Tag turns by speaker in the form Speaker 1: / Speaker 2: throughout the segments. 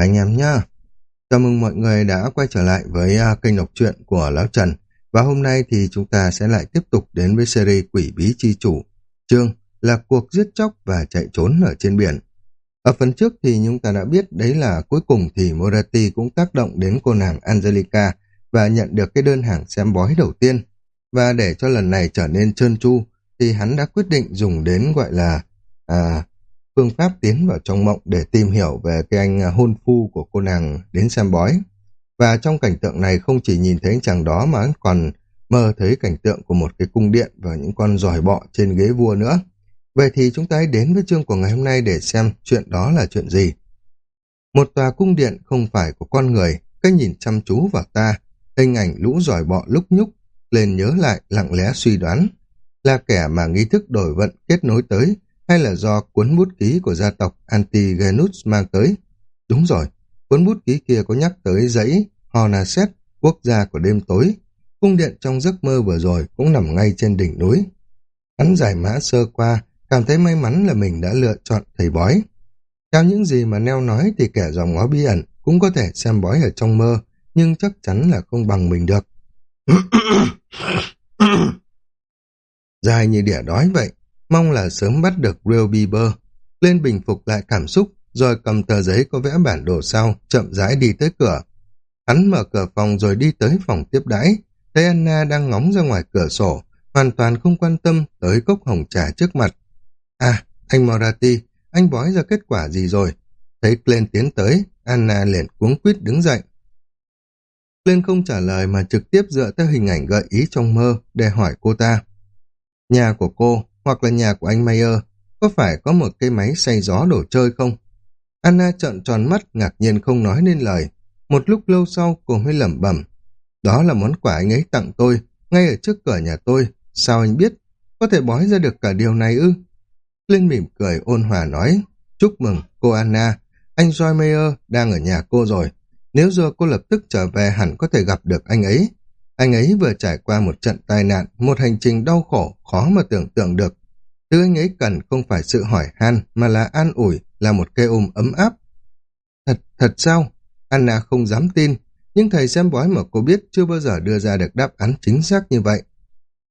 Speaker 1: anh em nhá. Chào mừng mọi người đã quay trở lại với uh, kênh đọc truyện của Lão Trần. Và hôm nay thì chúng ta sẽ lại tiếp tục đến với series Quỷ Bí Chi Chủ. Chương là cuộc giết chóc và chạy trốn ở trên biển. Ở phần trước thì chúng ta đã biết đấy là cuối cùng thì Moretti cũng tác động đến cô nàng Angelica và nhận được cái đơn hàng xem bói đầu tiên. Và để cho lần này trở nên trơn tru thì hắn đã quyết định dùng đến gọi là à, phương pháp tiến vào trong mộng để tìm hiểu về cái anh à, hôn phu của cô nàng đến xem bói. Và trong cảnh tượng này không chỉ nhìn thấy anh chàng đó mà còn mơ thấy cảnh tượng của một cái cung điện và những con giỏi bọ trên ghế vua nữa. Vậy thì chúng ta hãy đến với chương của ngày hôm nay để xem chuyện đó là chuyện gì. Một tòa cung điện không phải của con người, cách nhìn chăm chú vào ta, hình ảnh lũ giỏi bọ lúc nhúc, lên nhớ lại lặng lẽ suy đoán. Là kẻ mà nghi thức đổi vận kết nối tới, hay là do cuốn bút ký của gia tộc Antigenus mang tới? Đúng rồi, cuốn bút ký kia có nhắc tới dãy Honaset quốc gia của đêm tối. Cung điện trong giấc mơ vừa rồi cũng nằm ngay trên đỉnh núi. Hắn giải mã sơ qua, cảm thấy may mắn là mình đã lựa chọn thầy bói. Theo những gì mà Neo nói thì kẻ dòng ngó bí ẩn cũng có thể xem bói ở trong mơ, nhưng chắc chắn là không bằng mình được. Dài như đẻ đói vậy, mong là sớm bắt được Real Bieber. Lên bình phục lại cảm xúc, rồi cầm tờ giấy có vẽ bản đồ sau, chậm rãi đi tới cửa. Hắn mở cửa phòng rồi đi tới phòng tiếp đãi, thấy Anna đang ngóng ra ngoài cửa sổ, hoàn toàn không quan tâm tới cốc hồng trà trước mặt. À, anh Morati, anh bói ra kết quả gì rồi? Thấy Glenn tiến tới, Anna liền cuống quýt đứng dậy. Glenn không trả lời mà trực tiếp dựa theo hình ảnh gợi ý trong mơ để hỏi cô ta. Nhà của cô hoặc là nhà của anh Mayer, có phải có một cái máy xay gió đồ chơi không? Anna trợn tròn mắt, ngạc nhiên không nói nên lời. Một lúc lâu sau, cô mới lẩm bẩm. Đó là món quà anh ấy tặng tôi, ngay ở trước cửa nhà tôi. Sao anh biết? Có thể bói ra được cả điều này ư? Linh mỉm cười ôn hòa nói. Chúc mừng, cô Anna. Anh Joy Mayer đang ở nhà cô rồi. Nếu giờ cô lập tức trở về hẳn có thể gặp được anh ấy. Anh ấy vừa trải qua một trận tai nạn, một hành trình đau khổ, khó mà tưởng tượng được. Thứ anh ấy cần không phải sự hỏi han, mà là an ủi, là một cây ôm ấm áp. Thật, thật sao? Anna không dám tin, nhưng thầy xem bói mà cô biết chưa bao giờ đưa ra được đáp án chính xác như vậy.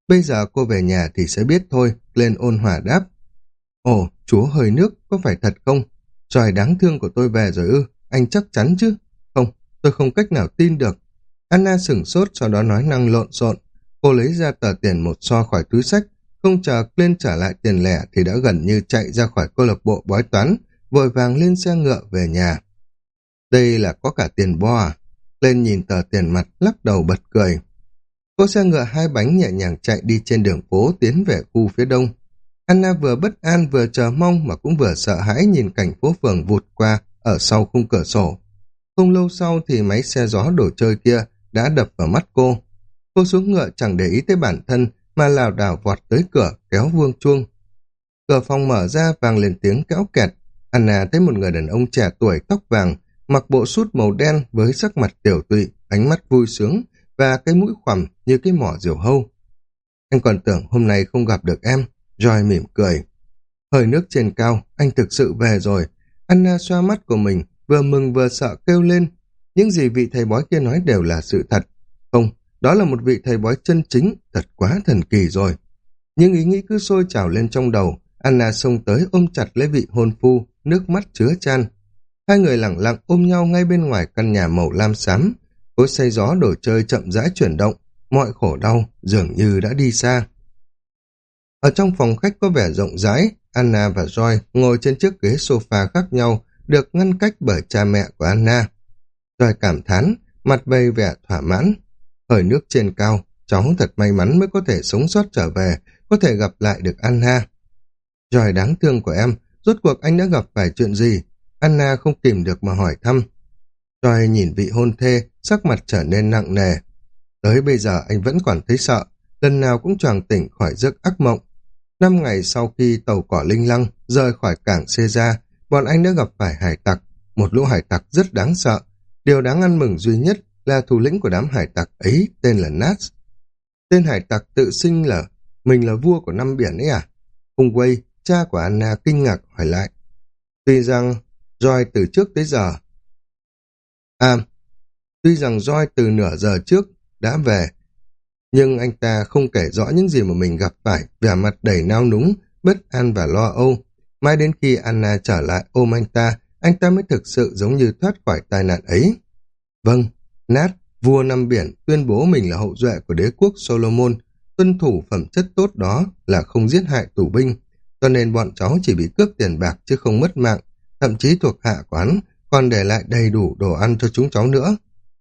Speaker 1: Bây giờ cô về nhà thì sẽ biết thôi, lên ôn hòa đáp. Ồ, chúa hơi nước, có phải thật không? Trời đáng thương của tôi về rồi ư, anh chắc chắn chứ? Không, tôi không cách nào tin được. Anna sửng sốt sau đó nói năng lộn xộn. Cô lấy ra tờ tiền một so khỏi túi sách, không chờ lên trả lại tiền lẻ thì đã gần như chạy ra khỏi câu lạc bộ bói toán, vội vàng lên xe ngựa về nhà. Đây là có cả tiền bo à? Lên nhìn tờ tiền mặt lắc đầu bật cười. Cô xe ngựa hai bánh nhẹ nhàng chạy đi trên đường phố tiến về khu phía đông. Anna vừa bất an vừa chờ mong mà cũng vừa sợ hãi nhìn cảnh phố phường vụt qua ở sau khung cửa sổ. Không lâu sau thì máy xe gió đồ chơi kia đã đập vào mắt cô. Cô xuống ngựa chẳng để ý tới bản thân mà lảo đảo vọt tới cửa kéo vương chuông. Cửa phòng mở ra vang lên tiếng kéo kẹt. Anna thấy một người đàn ông trẻ tuổi tóc vàng mặc bộ sút màu đen với sắc mặt tiểu tụy, ánh mắt vui sướng và cái mũi khoằm như cái mỏ diều hâu. Anh còn tưởng hôm nay không gặp được em, Joy mỉm cười. Hơi nước trên cao, anh thực sự về rồi. Anna xoa mắt của mình, vừa mừng vừa sợ kêu lên. Những gì vị thầy bói kia nói đều là sự thật. Không, đó là một vị thầy bói chân chính, thật quá thần kỳ rồi. Nhưng ý nghĩ cứ sôi trào lên trong đầu, Anna xông tới ôm chặt lấy vị hôn phu, nước mắt chứa chan. Hai người lặng lặng ôm nhau ngay bên ngoài căn nhà màu lam xám. Cối xây gió đồ chơi chậm rãi chuyển động, mọi khổ đau dường như đã đi xa. Ở trong phòng khách có vẻ rộng rãi, Anna và Joy ngồi trên chiếc ghế sofa khác nhau, được ngăn cách bởi cha mẹ của Anna. Rồi cảm thán, mặt bầy vẻ thỏa mãn. Hơi nước trên cao, cháu thật may mắn mới có thể sống sót trở về, có thể gặp lại được Anna. Rồi đáng thương của em, rốt cuộc anh đã gặp phải chuyện gì? Anna không kìm được mà hỏi thăm. Rồi nhìn vị hôn thê, sắc mặt trở nên nặng nề. Tới bây giờ anh vẫn còn thấy sợ, lần nào cũng choàng tỉnh khỏi giấc ác mộng. Năm ngày sau khi tàu cỏ linh lăng rời khỏi cảng Caesar, bọn anh đã gặp phải hải tặc, một lũ hải tặc rất đáng sợ. Điều đáng ăn mừng duy nhất là thủ lĩnh của đám hải tặc ấy tên là Nats. Tên hải tặc tự xưng là mình là vua của năm biển ấy à? Hùng Quay, cha của Anna kinh ngạc hỏi lại. Tuy rằng Joy từ trước tới giờ À, tuy rằng Joy từ nửa giờ trước đã về, nhưng anh ta không kể rõ những gì mà mình gặp phải, vẻ mặt đầy nao núng, bất an và lo âu. Mai đến khi Anna trở lại ôm anh ta, anh ta mới thực sự giống như thoát khỏi tai nạn ấy. Vâng, Nat, vua năm biển, tuyên bố mình là hậu duệ của đế quốc Solomon, tuân thủ phẩm chất tốt đó là không giết hại tù binh, cho nên bọn cháu chỉ bị cướp tiền bạc chứ không mất mạng, thậm chí thuộc hạ quán còn để lại đầy đủ đồ ăn cho chúng cháu nữa.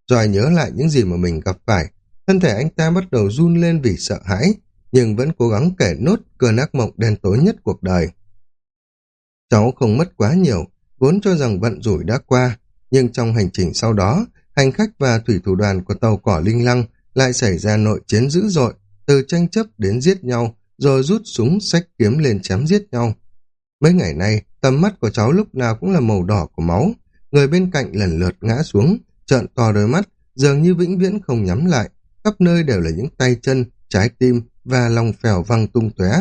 Speaker 1: Rồi nhớ lại những gì mà mình gặp phải, thân thể anh ta bắt đầu run lên vì sợ hãi, nhưng vẫn cố gắng kể nốt cơn ác mộng đen tối nhất cuộc đời. Cháu không mất quá nhiều, vốn cho rằng vận rủi đã qua, nhưng trong hành trình sau đó, hành khách và thủy thủ đoàn của tàu cỏ Linh Lăng lại xảy ra nội chiến dữ dội, từ tranh chấp đến giết nhau, rồi rút súng sách kiếm lên chém giết nhau. Mấy ngày nay, tầm mắt của cháu lúc nào cũng là màu đỏ của máu, người bên cạnh lần lượt ngã xuống, trợn to đôi mắt, dường như vĩnh viễn không nhắm lại, khắp nơi đều là những tay chân, trái tim và lòng phèo văng tung tóe.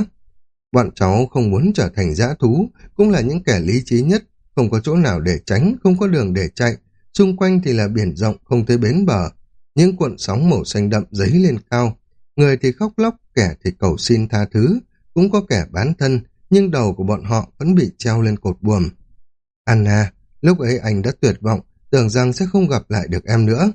Speaker 1: Bọn cháu không muốn trở thành dã thú, cũng là những kẻ lý trí nhất, không có chỗ nào để tránh, không có đường để chạy, xung quanh thì là biển rộng không thấy bến bờ. Những cuộn sóng màu xanh đậm dấy lên cao, người thì khóc lóc, kẻ thì cầu xin tha thứ, cũng có kẻ bán thân, nhưng đầu của bọn họ vẫn bị treo lên cột buồm. Anna, lúc ấy anh đã tuyệt vọng, tưởng rằng sẽ không gặp lại được em nữa.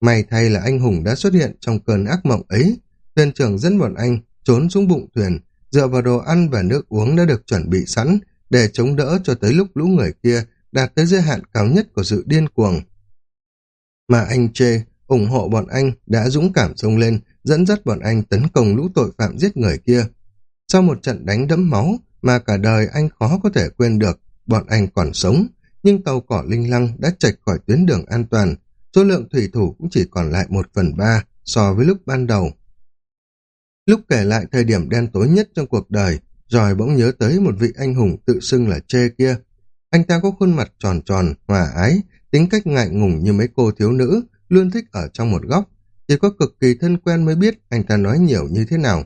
Speaker 1: May thay là anh hùng đã xuất hiện trong cơn ác mộng ấy. Thuyền trưởng dẫn bọn anh trốn xuống bụng thuyền, dựa vào đồ ăn và nước uống đã được chuẩn bị sẵn để chống đỡ cho tới lúc lũ người kia đạt tới giới hạn cao nhất của sự điên cuồng. Mà anh chê, ủng hộ bọn anh đã dũng cảm xông lên, dẫn dắt bọn anh tấn công lũ tội phạm giết người kia. Sau một trận đánh đẫm máu mà cả đời anh khó có thể quên được, bọn anh còn sống, nhưng tàu cỏ linh lăng đã chạch khỏi tuyến đường an toàn, số lượng thủy thủ cũng chỉ còn lại một phần ba so với lúc ban đầu. Lúc kể lại thời điểm đen tối nhất trong cuộc đời, rồi bỗng nhớ tới một vị anh hùng tự xưng là chê kia. Anh ta có khuôn mặt tròn tròn, hòa ái, tính cách ngại ngùng như mấy cô thiếu nữ, luôn thích ở trong một góc. Chỉ có cực kỳ thân quen mới biết anh ta nói nhiều như thế nào.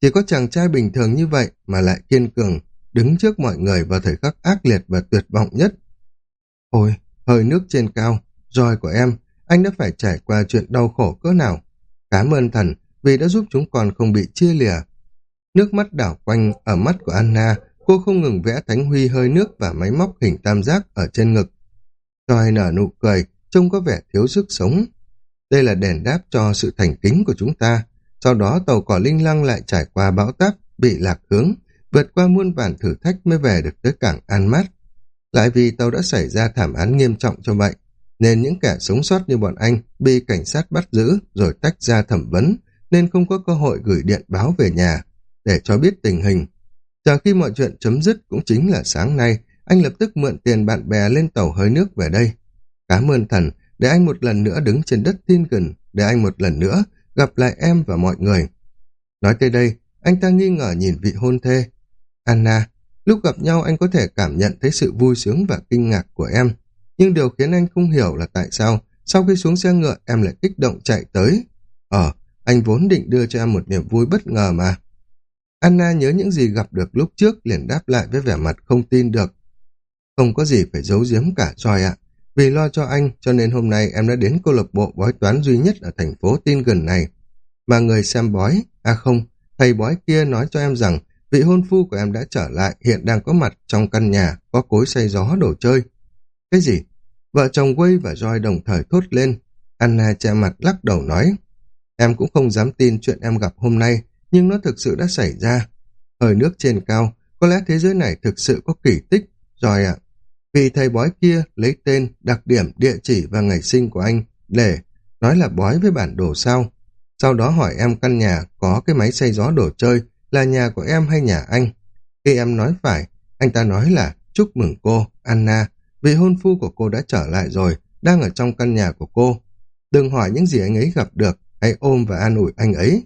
Speaker 1: Chỉ có chàng trai bình thường như vậy mà lại kiên cường, đứng trước mọi người vào thời khắc ác liệt và tuyệt vọng nhất. Ôi, hơi nước trên cao, roi của em, anh đã phải trải qua chuyện đau khổ cỡ nào. Cảm ơn thần vì đã giúp chúng con không bị chia lìa. Nước mắt đảo quanh ở mắt của Anna, cô không ngừng vẽ thánh huy hơi nước và máy móc hình tam giác ở trên ngực. Roi nở nụ cười, trông có vẻ thiếu sức sống. Đây là đền đáp cho sự thành kính của chúng ta. Sau đó tàu cỏ linh lăng lại trải qua bão táp, bị lạc hướng, vượt qua muôn vàn thử thách mới về được tới cảng An Mát. Lại vì tàu đã xảy ra thảm án nghiêm trọng cho vậy, nên những kẻ sống sót như bọn anh bị cảnh sát bắt giữ rồi tách ra thẩm vấn, nên không có cơ hội gửi điện báo về nhà để cho biết tình hình. Chờ khi mọi chuyện chấm dứt cũng chính là sáng nay, anh lập tức mượn tiền bạn bè lên tàu hơi nước về đây. Cảm ơn thần, để anh một lần nữa đứng trên đất tin gần, để anh một lần nữa gặp lại em và mọi người. Nói tới đây, anh ta nghi ngờ nhìn vị hôn thê. Anna, lúc gặp nhau anh có thể cảm nhận thấy sự vui sướng và kinh ngạc của em. Nhưng điều khiến anh không hiểu là tại sao sau khi xuống xe ngựa em lại kích động chạy tới. Ờ, anh vốn định đưa cho em một niềm vui bất ngờ mà. Anna nhớ những gì gặp được lúc trước liền đáp lại với vẻ mặt không tin được. Không có gì phải giấu giếm cả Joy ạ. Vì lo cho anh cho nên hôm nay em đã đến câu lạc bộ bói toán duy nhất ở thành phố tin gần này. Mà người xem bói, à không, thầy bói kia nói cho em rằng vị hôn phu của em đã trở lại hiện đang có mặt trong căn nhà có cối xay gió đồ chơi. Cái gì? Vợ chồng Quay và Joy đồng thời thốt lên. Anna che mặt lắc đầu nói. Em cũng không dám tin chuyện em gặp hôm nay, nhưng nó thực sự đã xảy ra. Hơi nước trên cao, có lẽ thế giới này thực sự có kỳ tích. Rồi ạ, vì thầy bói kia lấy tên, đặc điểm, địa chỉ và ngày sinh của anh để nói là bói với bản đồ sao. Sau đó hỏi em căn nhà có cái máy xay gió đồ chơi là nhà của em hay nhà anh. Khi em nói phải, anh ta nói là chúc mừng cô, Anna, vì hôn phu của cô đã trở lại rồi, đang ở trong căn nhà của cô. Đừng hỏi những gì anh ấy gặp được, hãy ôm và an ủi anh ấy.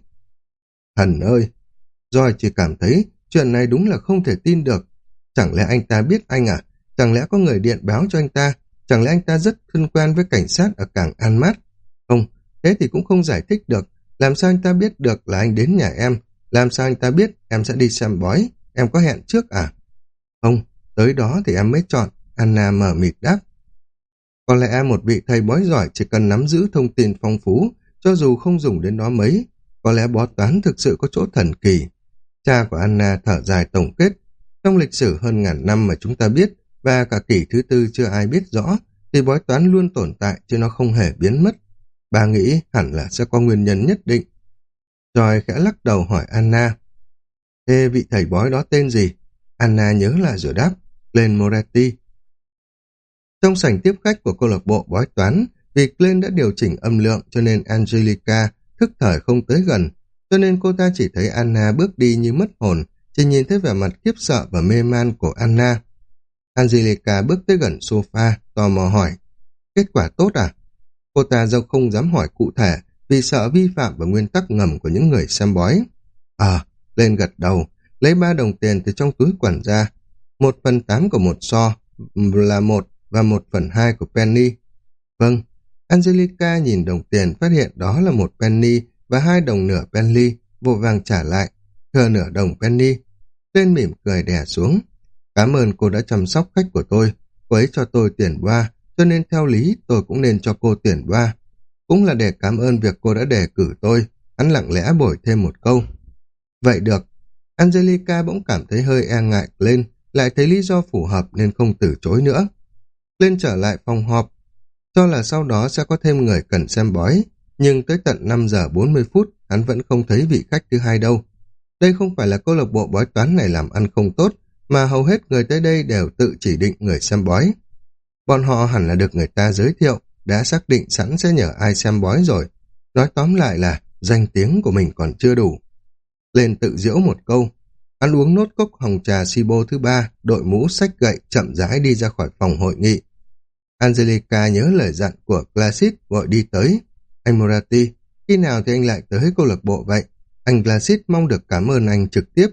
Speaker 1: Thần ơi! Joy chỉ cảm thấy chuyện này đúng là không thể tin được. Chẳng lẽ anh ta biết anh à? Chẳng lẽ có người điện báo cho anh ta? Chẳng lẽ anh ta rất thân quen với cảnh sát ở cảng An Mát? Không, thế thì cũng không giải thích được. Làm sao anh ta biết được là anh đến nhà em? Làm sao anh ta biết em sẽ đi xem bói? Em có hẹn trước à? Không, tới đó thì em mới chọn. Anna mở mịt đáp. Có lẽ một vị thầy bói giỏi chỉ cần nắm giữ thông tin phong phú, cho dù không dùng đến nó mấy, có lẽ bói toán thực sự có chỗ thần kỳ. Cha của Anna thở dài tổng kết, trong lịch sử hơn ngàn năm mà chúng ta biết, và cả kỷ thứ tư chưa ai biết rõ, thì bói toán luôn tồn tại chứ nó không hề biến mất. Bà nghĩ hẳn là sẽ có nguyên nhân nhất định. Rồi khẽ lắc đầu hỏi Anna. Thế vị thầy bói đó tên gì? Anna nhớ lại rồi đáp. Glenn Moretti. Trong sảnh tiếp khách của câu lạc bộ bói toán, vì Glenn đã điều chỉnh âm lượng cho nên Angelica thức thời không tới gần, cho nên cô ta chỉ thấy Anna bước đi như mất hồn, chỉ nhìn thấy vẻ mặt khiếp sợ và mê man của Anna. Angelica bước tới gần sofa, tò mò hỏi, kết quả tốt à? Cô ta dâu không dám hỏi cụ thể vì sợ vi phạm vào nguyên tắc ngầm của những người xem bói. Ờ, lên gật đầu, lấy ba đồng tiền từ trong túi quần ra. Một phần tám của một so là một và một phần hai của penny. Vâng, Angelica nhìn đồng tiền phát hiện đó là một penny và hai đồng nửa penny, vội vàng trả lại, thừa nửa đồng penny. Tên mỉm cười đè xuống. Cảm ơn cô đã chăm sóc khách của tôi, cô ấy cho tôi tiền qua, cho nên theo lý tôi cũng nên cho cô tiền qua. Cũng là để cảm ơn việc cô đã đề cử tôi, hắn lặng lẽ bổi thêm một câu. Vậy được, Angelica bỗng cảm thấy hơi e ngại lên, lại thấy lý do phù hợp nên không từ chối nữa. Lên trở lại phòng họp, cho là sau đó sẽ có thêm người cần xem bói, nhưng tới tận 5 giờ 40 phút hắn vẫn không thấy vị khách thứ hai đâu. Đây không phải là câu lạc bộ bói toán này làm ăn không tốt, mà hầu hết người tới đây đều tự chỉ định người xem bói. Bọn họ hẳn là được người ta giới thiệu, đã xác định sẵn sẽ nhờ ai xem bói rồi. Nói tóm lại là danh tiếng của mình còn chưa đủ. Lên tự diễu một câu, ăn uống nốt cốc hồng trà si bô thứ ba, đội mũ sách gậy chậm rãi đi ra khỏi phòng hội nghị. Angelica nhớ lời dặn của Glacis gọi đi tới. Anh Morati, khi nào thì anh lại tới câu lạc bộ vậy? Anh Glacis mong được cảm ơn anh trực tiếp.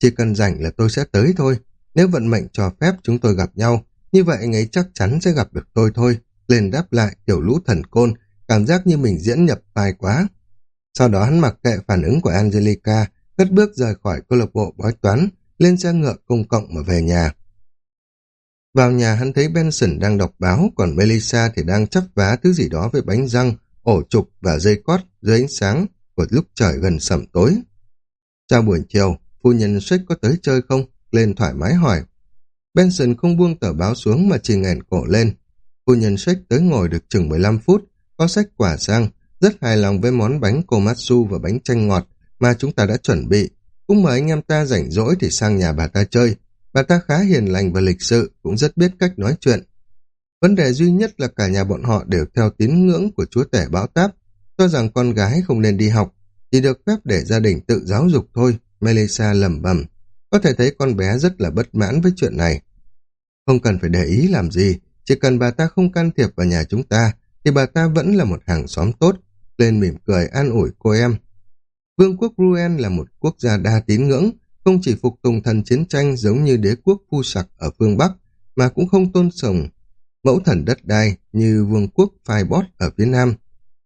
Speaker 1: Chỉ cần rảnh là tôi sẽ tới thôi. Nếu vận mệnh cho phép chúng tôi gặp nhau, như vậy anh ấy chắc chắn sẽ gặp được tôi thôi. Lên đáp lại kiểu lũ thần côn, cảm giác như mình diễn nhập tài quá. Sau đó hắn mặc kệ phản ứng của Angelica, cất bước rời khỏi câu lạc bộ bói toán, lên xe ngựa công cộng mà về nhà. Vào nhà hắn thấy Benson đang đọc báo, còn Melissa thì đang chắp vá thứ gì đó với bánh răng, ổ trục và dây cót dưới ánh sáng của lúc trời gần sẩm tối. Chào buổi chiều, phu nhân Schick có tới chơi không? Lên thoải mái hỏi. Benson không buông tờ báo xuống mà chỉ ngẩng cổ lên. Phu nhân Schick tới ngồi được chừng 15 phút, có sách quả sang, rất hài lòng với món bánh komatsu và bánh chanh ngọt mà chúng ta đã chuẩn bị. Cũng mời anh em ta rảnh rỗi thì sang nhà bà ta chơi. Bà ta khá hiền lành và lịch sự, cũng rất biết cách nói chuyện. Vấn đề duy nhất là cả nhà bọn họ đều theo tín ngưỡng của chúa tể báo táp, cho rằng con gái không nên đi học, chỉ được phép để gia đình tự giáo dục thôi, Melissa lầm bầm. Có thể thấy con bé rất là bất mãn với chuyện này. Không cần phải để ý làm gì, chỉ cần bà ta không can thiệp vào nhà chúng ta, thì bà ta vẫn là một hàng xóm tốt. Lên mỉm cười an ủi cô em. Vương quốc Ruen là một quốc gia đa tín ngưỡng, không chỉ phục tùng thần chiến tranh giống như đế quốc phu sặc ở phương Bắc, mà cũng không tôn sùng mẫu thần đất đai như vương quốc Phai Bót ở phía Nam.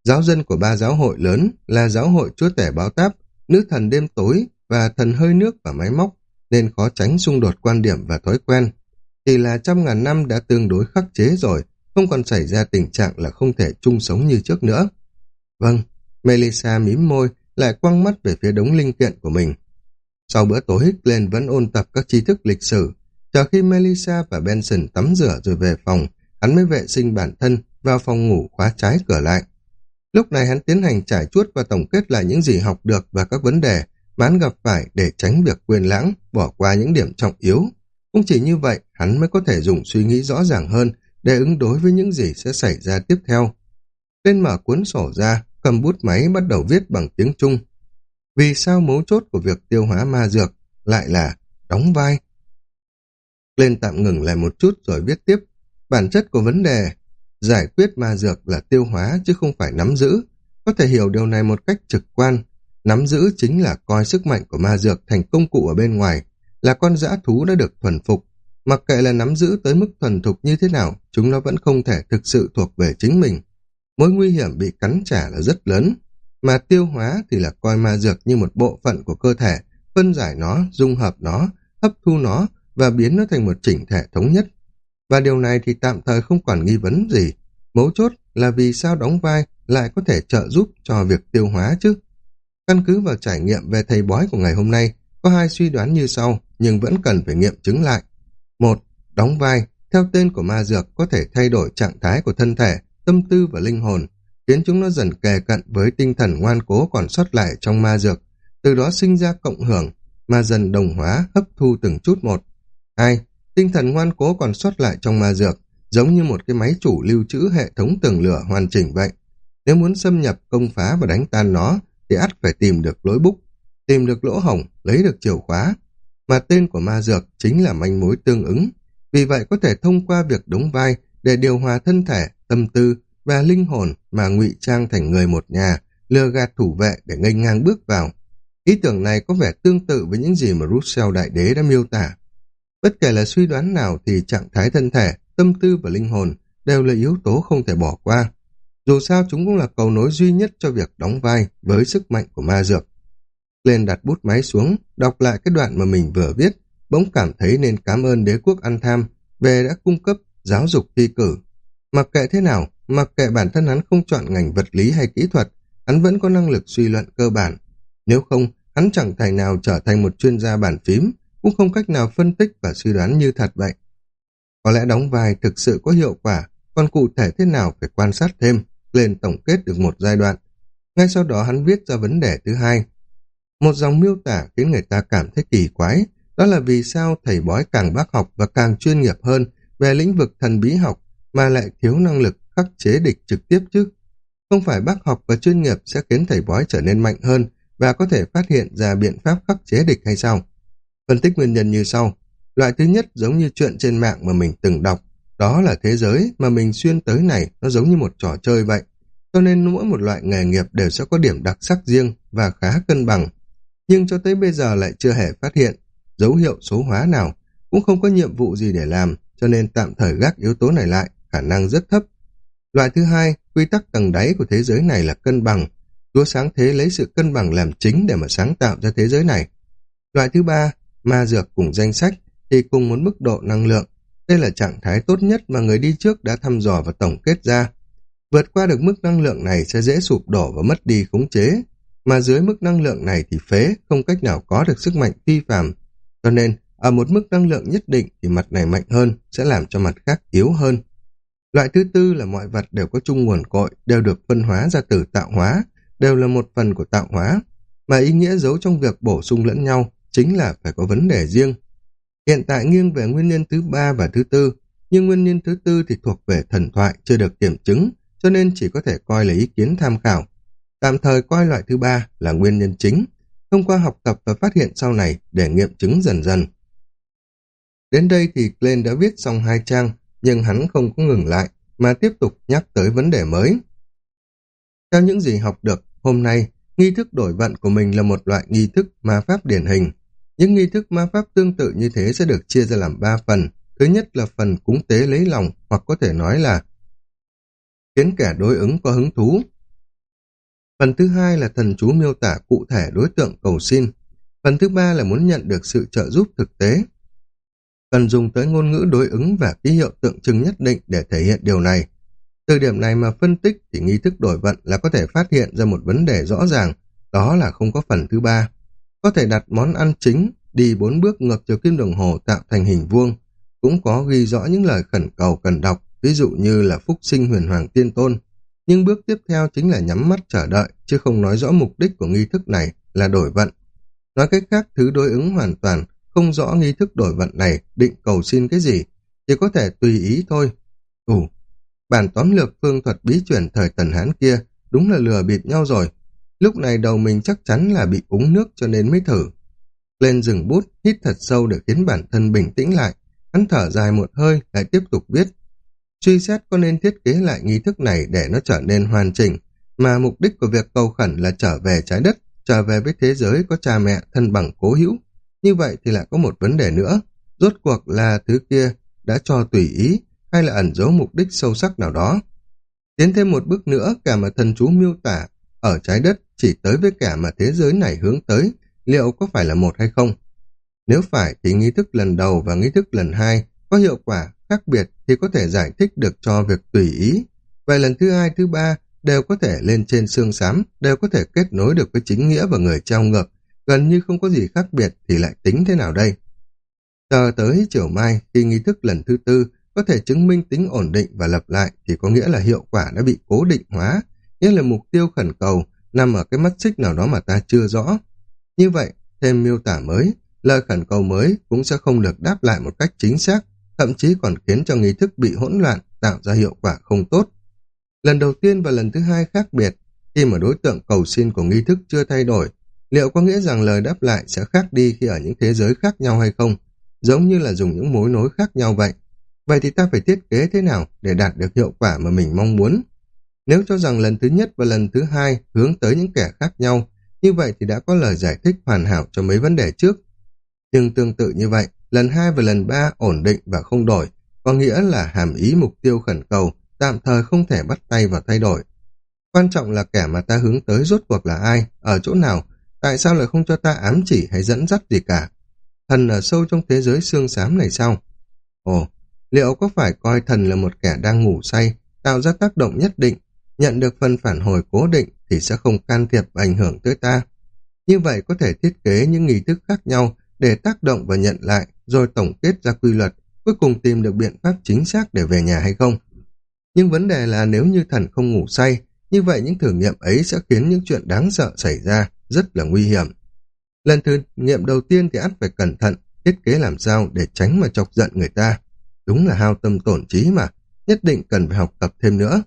Speaker 1: Giáo dân của ba giáo hội lớn là giáo hội chúa tể báo táp, nữ thần đêm tối và thần hơi nước và máy móc, nên khó tránh xung đột quan điểm và thói quen. Chỉ là trăm ngàn năm đã tương đối khắc chế rồi, không còn xảy ra tình trạng là không thể chung sống như trước nữa. Vâng, Melissa mím môi, lại quăng mắt về phía đống linh kiện của mình. Sau bữa tối, Glenn vẫn ôn tập các tri thức lịch sử. Chờ khi Melissa và Benson tắm rửa rồi về phòng, hắn mới vệ sinh bản thân, vào phòng ngủ khóa trái cửa lại. Lúc này hắn tiến hành trải chuốt và tổng kết lại những gì học được và các vấn đề mà hắn gặp phải để tránh việc quên lãng, bỏ qua những điểm trọng yếu. Cũng chỉ như vậy, hắn mới có thể dùng suy nghĩ rõ ràng hơn để ứng đối với những gì sẽ xảy ra tiếp theo. Lên mở cuốn sổ ra, cầm bút máy bắt đầu viết bằng tiếng Trung. Vì sao mấu chốt của việc tiêu hóa ma dược lại là đóng vai? Lên tạm ngừng lại một chút rồi viết tiếp. Bản chất của vấn đề giải quyết ma dược là tiêu hóa chứ không phải nắm giữ. Có thể hiểu điều này một cách trực quan. Nắm giữ chính là coi sức mạnh của ma dược thành công cụ ở bên ngoài, là con dã thú đã được thuần phục. Mặc kệ là nắm giữ tới mức thuần thục như thế nào, chúng nó vẫn không thể thực sự thuộc về chính mình. Mối nguy hiểm bị cắn trả là rất lớn, mà tiêu hóa thì là coi ma dược như một bộ phận của cơ thể, phân giải nó, dung hợp nó, hấp thu nó và biến nó thành một chỉnh thể thống nhất. Và điều này thì tạm thời không còn nghi vấn gì. Mấu chốt là vì sao đóng vai lại có thể trợ giúp cho việc tiêu hóa chứ. Căn cứ vào trải nghiệm về thầy bói của ngày hôm nay, có hai suy đoán như sau, nhưng vẫn cần phải nghiệm chứng lại. Một, đóng vai, theo tên của ma dược có thể thay đổi trạng thái của thân thể, tâm tư và linh hồn, khiến chúng nó dần kề cận với tinh thần ngoan cố còn sót lại trong ma dược, từ đó sinh ra cộng hưởng, mà dần đồng hóa, hấp thu từng chút một. Hai, tinh thần ngoan cố còn sót lại trong ma dược, giống như một cái máy chủ lưu trữ hệ thống tường lửa hoàn chỉnh vậy. Nếu muốn xâm nhập, công phá và đánh tan nó, thì ắt phải tìm được lối búc, tìm được lỗ hổng, lấy được chìa khóa. Mà tên của ma dược chính là manh mối tương ứng. Vì vậy có thể thông qua việc đóng vai để điều hòa thân thể, tâm tư và linh hồn mà ngụy trang thành người một nhà, lừa gạt thủ vệ để nghênh ngang bước vào. Ý tưởng này có vẻ tương tự với những gì mà Russell Đại Đế đã miêu tả. Bất kể là suy đoán nào thì trạng thái thân thể, tâm tư và linh hồn đều là yếu tố không thể bỏ qua. Dù sao chúng cũng là cầu nối duy nhất cho việc đóng vai với sức mạnh của ma dược. Lên đặt bút máy xuống, đọc lại cái đoạn mà mình vừa viết, bỗng cảm thấy nên cảm ơn đế quốc ăn tham về đã cung cấp giáo dục thi cử. Mặc kệ thế nào, mặc kệ bản thân hắn không chọn ngành vật lý hay kỹ thuật, hắn vẫn có năng lực suy luận cơ bản. Nếu không, hắn chẳng thể nào trở thành một chuyên gia bản phím, cũng không cách nào phân tích và suy đoán như thật vậy. Có lẽ đóng vai thực sự có hiệu quả, còn cụ thể thế nào phải quan sát thêm, lên tổng kết được một giai đoạn. Ngay sau đó hắn viết ra vấn đề thứ hai. Một dòng miêu tả khiến người ta cảm thấy kỳ quái, đó là vì sao thầy bói càng bác học và càng chuyên nghiệp hơn về lĩnh vực thần bí học mà lại thiếu năng lực khắc chế địch trực tiếp chứ. Không phải bác học và chuyên nghiệp sẽ khiến thầy bói trở nên mạnh hơn và có thể phát hiện ra biện pháp khắc chế địch hay sao? Phân tích nguyên nhân như sau. Loại thứ nhất giống như chuyện trên mạng mà mình từng đọc. Đó là thế giới mà mình xuyên tới này nó giống như một trò chơi vậy. Cho nên mỗi một loại nghề nghiệp đều sẽ có điểm đặc sắc riêng và khá cân bằng. Nhưng cho tới bây giờ lại chưa hề phát hiện dấu hiệu số hóa nào, cũng không có nhiệm vụ gì để làm, cho nên tạm thời gác yếu tố này lại, khả năng rất thấp. Loại thứ hai, quy tắc tầng đáy của thế giới này là cân bằng. Chúa sáng thế lấy sự cân bằng làm chính để mà sáng tạo ra thế giới này. Loại thứ ba, ma dược cùng danh sách thì cùng một mức độ năng lượng. Đây là trạng thái tốt nhất mà người đi trước đã thăm dò và tổng kết ra. Vượt qua được mức năng lượng này sẽ dễ sụp đổ và mất đi khống chế, mà dưới mức năng lượng này thì phế, không cách nào có được sức mạnh phi phàm. Cho nên, ở một mức năng lượng nhất định thì mặt này mạnh hơn sẽ làm cho mặt khác yếu hơn. Loại thứ tư là mọi vật đều có chung nguồn cội, đều được phân hóa ra từ tạo hóa, đều là một phần của tạo hóa, mà ý nghĩa giấu trong việc bổ sung lẫn nhau chính là phải có vấn đề riêng. Hiện tại nghiêng về nguyên nhân thứ ba và thứ tư, nhưng nguyên nhân thứ tư thì thuộc về thần thoại chưa được kiểm chứng, cho nên chỉ có thể coi là ý kiến tham khảo. Tạm thời coi loại thứ ba là nguyên nhân chính, thông qua học tập và phát hiện sau này để nghiệm chứng dần dần. Đến đây thì Glenn đã viết xong hai trang, nhưng hắn không có ngừng lại, mà tiếp tục nhắc tới vấn đề mới. Theo những gì học được, hôm nay, nghi thức đổi vận của mình là một loại nghi thức ma pháp điển hình. Những nghi thức ma pháp tương tự như thế sẽ được chia ra làm ba phần. Thứ nhất là phần cúng tế lấy lòng, hoặc có thể nói là khiến kẻ đối ứng có hứng thú. Phần thứ hai là thần chú miêu tả cụ thể đối tượng cầu xin. Phần thứ ba là muốn nhận được sự trợ giúp thực tế. Cần dùng tới ngôn ngữ đối ứng và ký hiệu tượng trưng nhất định để thể hiện điều này. Từ điểm này mà phân tích thì nghi thức đổi vận là có thể phát hiện ra một vấn đề rõ ràng, đó là không có phần thứ ba. Có thể đặt món ăn chính, đi bốn bước ngược chiều kim đồng hồ tạo thành hình vuông, cũng có ghi rõ những lời khẩn cầu cần đọc, ví dụ như là phúc sinh huyền hoàng tiên tôn. Nhưng bước tiếp theo chính là nhắm mắt chờ đợi, chứ không nói rõ mục đích của nghi thức này là đổi vận. Nói cách khác, thứ đối ứng hoàn toàn, không rõ nghi thức đổi vận này định cầu xin cái gì, chỉ có thể tùy ý thôi. Ủ, bản tóm lược phương thuật bí chuyển thời tần hán kia đúng là lừa bịp nhau rồi. Lúc này đầu mình chắc chắn là bị uống nước cho nên mới thử. Lên rừng bút, hít thật sâu để khiến bản thân bình tĩnh lại. Hắn thở dài một hơi, lại tiếp tục viết. Suy xét có nên thiết kế lại nghi thức này để nó trở nên hoàn chỉnh, mà mục đích của việc cầu khẩn là trở về trái đất, trở về với thế giới có cha mẹ thân bằng cố hữu. Như vậy thì lại có một vấn đề nữa. Rốt cuộc là thứ kia đã cho tùy ý hay là ẩn giấu mục đích sâu sắc nào đó. Tiến thêm một bước nữa, cả mà thần chú miêu tả ở trái đất chỉ tới với cả mà thế giới này hướng tới, liệu có phải là một hay không? Nếu phải thì nghi thức lần đầu và nghi thức lần hai có hiệu quả khác biệt thì có thể giải thích được cho việc tùy ý. Vậy lần thứ hai, thứ ba đều có thể lên trên xương xám, đều có thể kết nối được với chính nghĩa và người treo ngược, gần như không có gì khác biệt thì lại tính thế nào đây? Chờ tới chiều mai, khi nghi thức lần thứ tư có thể chứng minh tính ổn định và lập lại thì có nghĩa là hiệu quả đã bị cố định hóa, nghĩa là mục tiêu khẩn cầu nằm ở cái mắt xích nào đó mà ta chưa rõ. Như vậy, thêm miêu tả mới, lời khẩn cầu mới cũng sẽ không được đáp lại một cách chính xác, thậm chí còn khiến cho nghi thức bị hỗn loạn, tạo ra hiệu quả không tốt. Lần đầu tiên và lần thứ hai khác biệt, khi mà đối tượng cầu xin của nghi thức chưa thay đổi, liệu có nghĩa rằng lời đáp lại sẽ khác đi khi ở những thế giới khác nhau hay không? Giống như là dùng những mối nối khác nhau vậy. Vậy thì ta phải thiết kế thế nào để đạt được hiệu quả mà mình mong muốn? Nếu cho rằng lần thứ nhất và lần thứ hai hướng tới những kẻ khác nhau, như vậy thì đã có lời giải thích hoàn hảo cho mấy vấn đề trước. Nhưng tương tự như vậy, lần hai và lần ba ổn định và không đổi, có nghĩa là hàm ý mục tiêu khẩn cầu, tạm thời không thể bắt tay vào thay đổi. Quan trọng là kẻ mà ta hướng tới rốt cuộc là ai, ở chỗ nào, tại sao lại không cho ta ám chỉ hay dẫn dắt gì cả. Thần ở sâu trong thế giới xương xám này sao? Ồ, liệu có phải coi thần là một kẻ đang ngủ say, tạo ra tác động nhất định, nhận được phần phản hồi cố định thì sẽ không can thiệp và ảnh hưởng tới ta. Như vậy có thể thiết kế những nghi thức khác nhau để tác động và nhận lại, rồi tổng kết ra quy luật, cuối cùng tìm được biện pháp chính xác để về nhà hay không. Nhưng vấn đề là nếu như thần không ngủ say, như vậy những thử nghiệm ấy sẽ khiến những chuyện đáng sợ xảy ra, rất là nguy hiểm. Lần thử nghiệm đầu tiên thì ắt phải cẩn thận, thiết kế làm sao để tránh mà chọc giận người ta. Đúng là hao tâm tổn trí mà, nhất định cần phải học tập thêm nữa.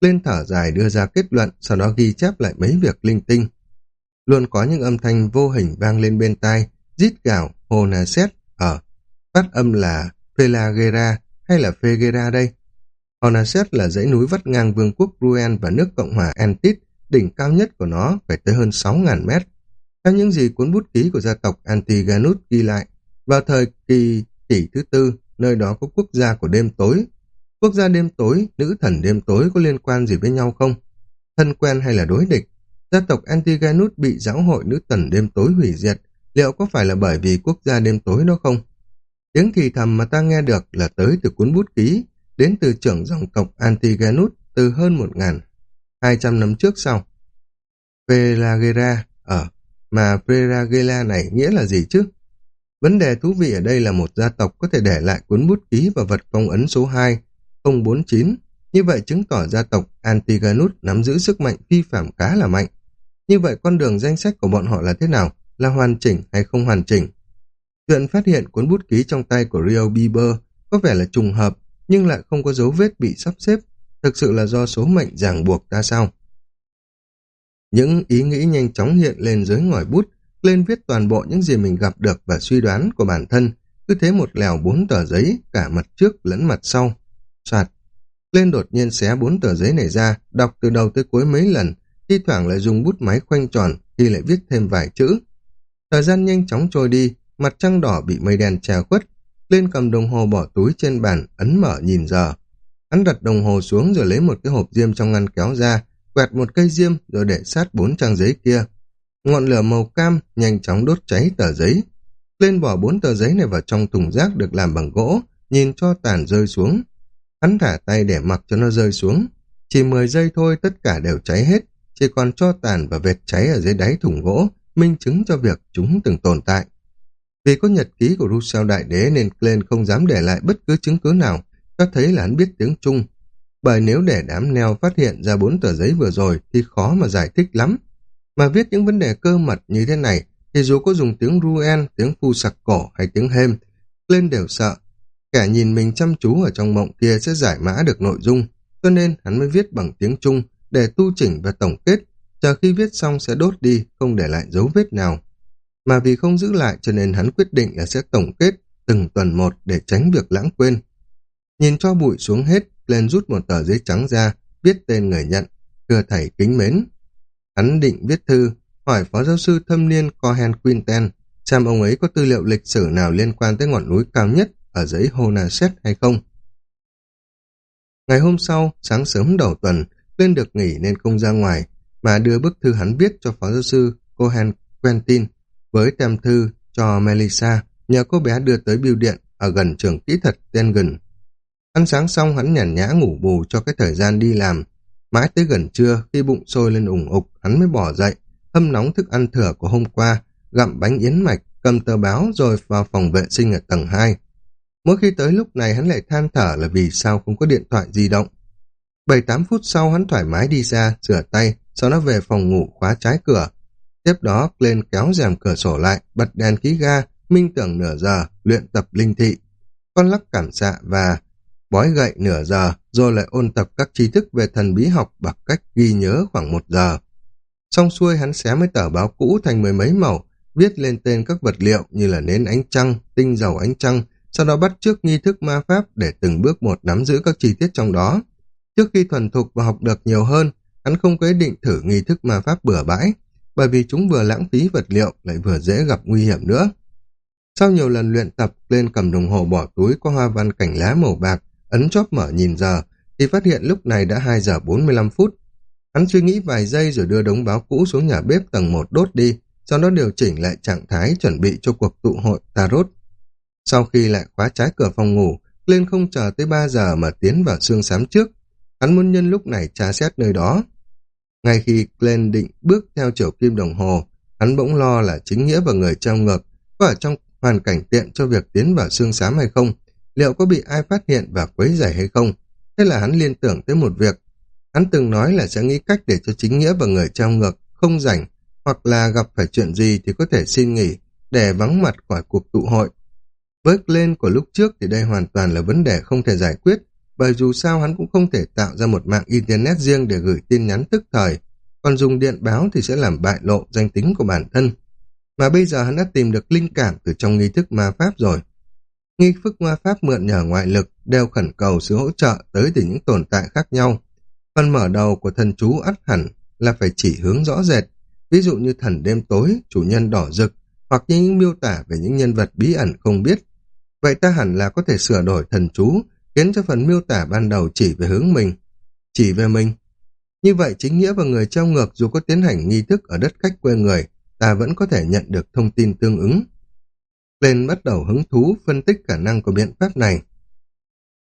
Speaker 1: Lên thở dài đưa ra kết luận, sau đó ghi chép lại mấy việc linh tinh. Luôn có những âm thanh vô hình vang lên bên tai, rít gào, hồ nà xét, ở. Ờ. Phát âm là Pelagera hay là Fegera đây? Hornaset là dãy núi vắt ngang vương quốc Ruen và nước Cộng hòa Antit, đỉnh cao nhất của nó phải tới hơn 6.000 mét. Theo những gì cuốn bút ký của gia tộc Antiganus ghi lại, vào thời kỳ kỷ thứ tư, nơi đó có quốc gia của đêm tối. Quốc gia đêm tối, nữ thần đêm tối có liên quan gì với nhau không? Thân quen hay là đối địch? Gia tộc Antiganus bị giáo hội nữ thần đêm tối hủy diệt, liệu có phải là bởi vì quốc gia đêm tối đó không? Tiếng thì thầm mà ta nghe được là tới từ cuốn bút ký, đến từ trưởng dòng tộc Antiganus từ hơn 1.200 năm trước sau. Pelagera ở ờ, mà Peragela này nghĩa là gì chứ? Vấn đề thú vị ở đây là một gia tộc có thể để lại cuốn bút ký và vật phong ấn số 2, 049. Như vậy chứng tỏ gia tộc Antigonus nắm giữ sức mạnh phi phạm khá là mạnh. Như vậy con đường danh sách của bọn họ là thế nào? Là hoàn chỉnh hay không hoàn chỉnh? Chuyện phát hiện cuốn bút ký trong tay của Rio Bieber có vẻ là trùng hợp, nhưng lại không có dấu vết bị sắp xếp. Thực sự là do số mệnh ràng buộc ta sao? Những ý nghĩ nhanh chóng hiện lên dưới ngòi bút, lên viết toàn bộ những gì mình gặp được và suy đoán của bản thân, cứ thế một lèo bốn tờ giấy, cả mặt trước lẫn mặt sau. Soạt, lên đột nhiên xé bốn tờ giấy này ra, đọc từ đầu tới cuối mấy lần, thi thoảng lại dùng bút máy khoanh tròn, khi lại viết thêm vài chữ. Thời gian nhanh chóng trôi đi, mặt trăng đỏ bị mây đen che khuất, lên cầm đồng hồ bỏ túi trên bàn, ấn mở nhìn giờ. Hắn đặt đồng hồ xuống rồi lấy một cái hộp diêm trong ngăn kéo ra, quẹt một cây diêm rồi để sát bốn trang giấy kia. Ngọn lửa màu cam nhanh chóng đốt cháy tờ giấy. Lên bỏ bốn tờ giấy này vào trong thùng rác được làm bằng gỗ, nhìn cho tàn rơi xuống. Hắn thả tay để mặc cho nó rơi xuống. Chỉ 10 giây thôi tất cả đều cháy hết, chỉ còn cho tàn và vệt cháy ở dưới đáy thùng gỗ, minh chứng cho việc chúng từng tồn tại. Vì có nhật ký của Rousseau Đại Đế nên Glenn không dám để lại bất cứ chứng cứ nào, cho thấy là hắn biết tiếng Trung. Bởi nếu để đám neo phát hiện ra bốn tờ giấy vừa rồi thì khó mà giải thích lắm. Mà viết những vấn đề cơ mật như thế này thì dù có dùng tiếng Ruen, tiếng phu sặc cổ hay tiếng hêm, lên đều sợ. Kẻ nhìn mình chăm chú ở trong mộng kia sẽ giải mã được nội dung, cho nên hắn mới viết bằng tiếng Trung để tu chỉnh và tổng kết, chờ khi viết xong sẽ đốt đi, không để lại dấu vết nào mà vì không giữ lại cho nên hắn quyết định là sẽ tổng kết từng tuần một để tránh việc lãng quên. Nhìn cho bụi xuống hết, lên rút một tờ giấy trắng ra, viết tên người nhận, thưa thầy kính mến. Hắn định viết thư, hỏi phó giáo sư thâm niên Cohen Quinten xem ông ấy có tư liệu lịch sử nào liên quan tới ngọn núi cao nhất ở dãy Honaset hay không. Ngày hôm sau, sáng sớm đầu tuần, lên được nghỉ nên không ra ngoài, mà đưa bức thư hắn viết cho phó giáo sư Cohen Quentin với tem thư cho Melissa nhờ cô bé đưa tới bưu điện ở gần trường kỹ thuật Tengen. Ăn sáng xong hắn nhàn nhã ngủ bù cho cái thời gian đi làm. Mãi tới gần trưa, khi bụng sôi lên ủng ục, hắn mới bỏ dậy, hâm nóng thức ăn thừa của hôm qua, gặm bánh yến mạch, cầm tờ báo rồi vào phòng vệ sinh ở tầng 2. Mỗi khi tới lúc này hắn lại than thở là vì sao không có điện thoại di động. 7-8 phút sau hắn thoải mái đi ra, rửa tay, sau đó về phòng ngủ khóa trái cửa. Tiếp đó, lên kéo rèm cửa sổ lại, bật đèn khí ga, minh tưởng nửa giờ, luyện tập linh thị. Con lắc cảm xạ và bói gậy nửa giờ, rồi lại ôn tập các tri thức về thần bí học bằng cách ghi nhớ khoảng một giờ. Xong xuôi hắn xé mấy tờ báo cũ thành mười mấy màu, viết lên tên các vật liệu như là nến ánh trăng, tinh dầu ánh trăng, sau đó bắt trước nghi thức ma pháp để từng bước một nắm giữ các chi tiết trong đó. Trước khi thuần thục và học được nhiều hơn, hắn không có ý định thử nghi thức ma pháp bừa bãi, bởi vì chúng vừa lãng phí vật liệu lại vừa dễ gặp nguy hiểm nữa. Sau nhiều lần luyện tập, lên cầm đồng hồ bỏ túi có hoa văn cảnh lá màu bạc, ấn chóp mở nhìn giờ, thì phát hiện lúc này đã 2 giờ 45 phút. Hắn suy nghĩ vài giây rồi đưa đống báo cũ xuống nhà bếp tầng 1 đốt đi, sau đó điều chỉnh lại trạng thái chuẩn bị cho cuộc tụ hội Tarot. Sau khi lại khóa trái cửa phòng ngủ, lên không chờ tới 3 giờ mà tiến vào xương xám trước. Hắn muốn nhân lúc này tra xét nơi đó. Ngay khi Glenn định bước theo chiều kim đồng hồ, hắn bỗng lo là chính nghĩa và người treo ngược có ở trong hoàn cảnh tiện cho việc tiến vào xương xám hay không, liệu có bị ai phát hiện và quấy rầy hay không. Thế là hắn liên tưởng tới một việc. Hắn từng nói là sẽ nghĩ cách để cho chính nghĩa và người trao ngược không rảnh hoặc là gặp phải chuyện gì thì có thể xin nghỉ để vắng mặt khỏi cuộc tụ hội. Với lên của lúc trước thì đây hoàn toàn là vấn đề không thể giải quyết, bởi dù sao hắn cũng không thể tạo ra một mạng Internet riêng để gửi tin nhắn tức thời, còn dùng điện báo thì sẽ làm bại lộ danh tính của bản thân. Mà bây giờ hắn đã tìm được linh cảm từ trong nghi thức ma pháp rồi. Nghi phức ma pháp mượn nhờ ngoại lực đều khẩn cầu sự hỗ trợ tới từ những tồn tại khác nhau. Phần mở đầu của thần chú ắt hẳn là phải chỉ hướng rõ rệt, ví dụ như thần đêm tối, chủ nhân đỏ rực, hoặc như những miêu tả về những nhân vật bí ẩn không biết. Vậy ta hẳn là có thể sửa đổi thần chú, khiến cho phần miêu tả ban đầu chỉ về hướng mình, chỉ về mình. Như vậy chính nghĩa và người treo ngược dù có tiến hành nghi thức ở đất khách quê người, ta vẫn có thể nhận được thông tin tương ứng. Lên bắt đầu hứng thú phân tích khả năng của biện pháp này.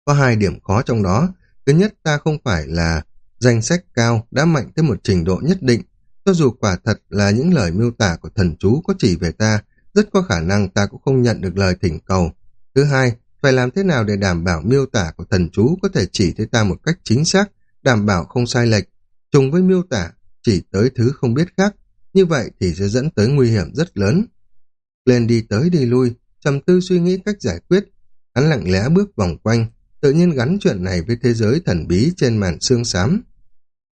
Speaker 1: Có hai điểm khó trong đó. Thứ nhất, ta không phải là danh sách cao đã mạnh tới một trình độ nhất định. Cho dù quả thật là những lời miêu tả của thần chú có chỉ về ta, rất có khả năng ta cũng không nhận được lời thỉnh cầu. Thứ hai, phải làm thế nào để đảm bảo miêu tả của thần chú có thể chỉ tới ta một cách chính xác, đảm bảo không sai lệch, trùng với miêu tả, chỉ tới thứ không biết khác, như vậy thì sẽ dẫn tới nguy hiểm rất lớn. Lên đi tới đi lui, trầm tư suy nghĩ cách giải quyết, hắn lặng lẽ bước vòng quanh, tự nhiên gắn chuyện này với thế giới thần bí trên màn xương xám.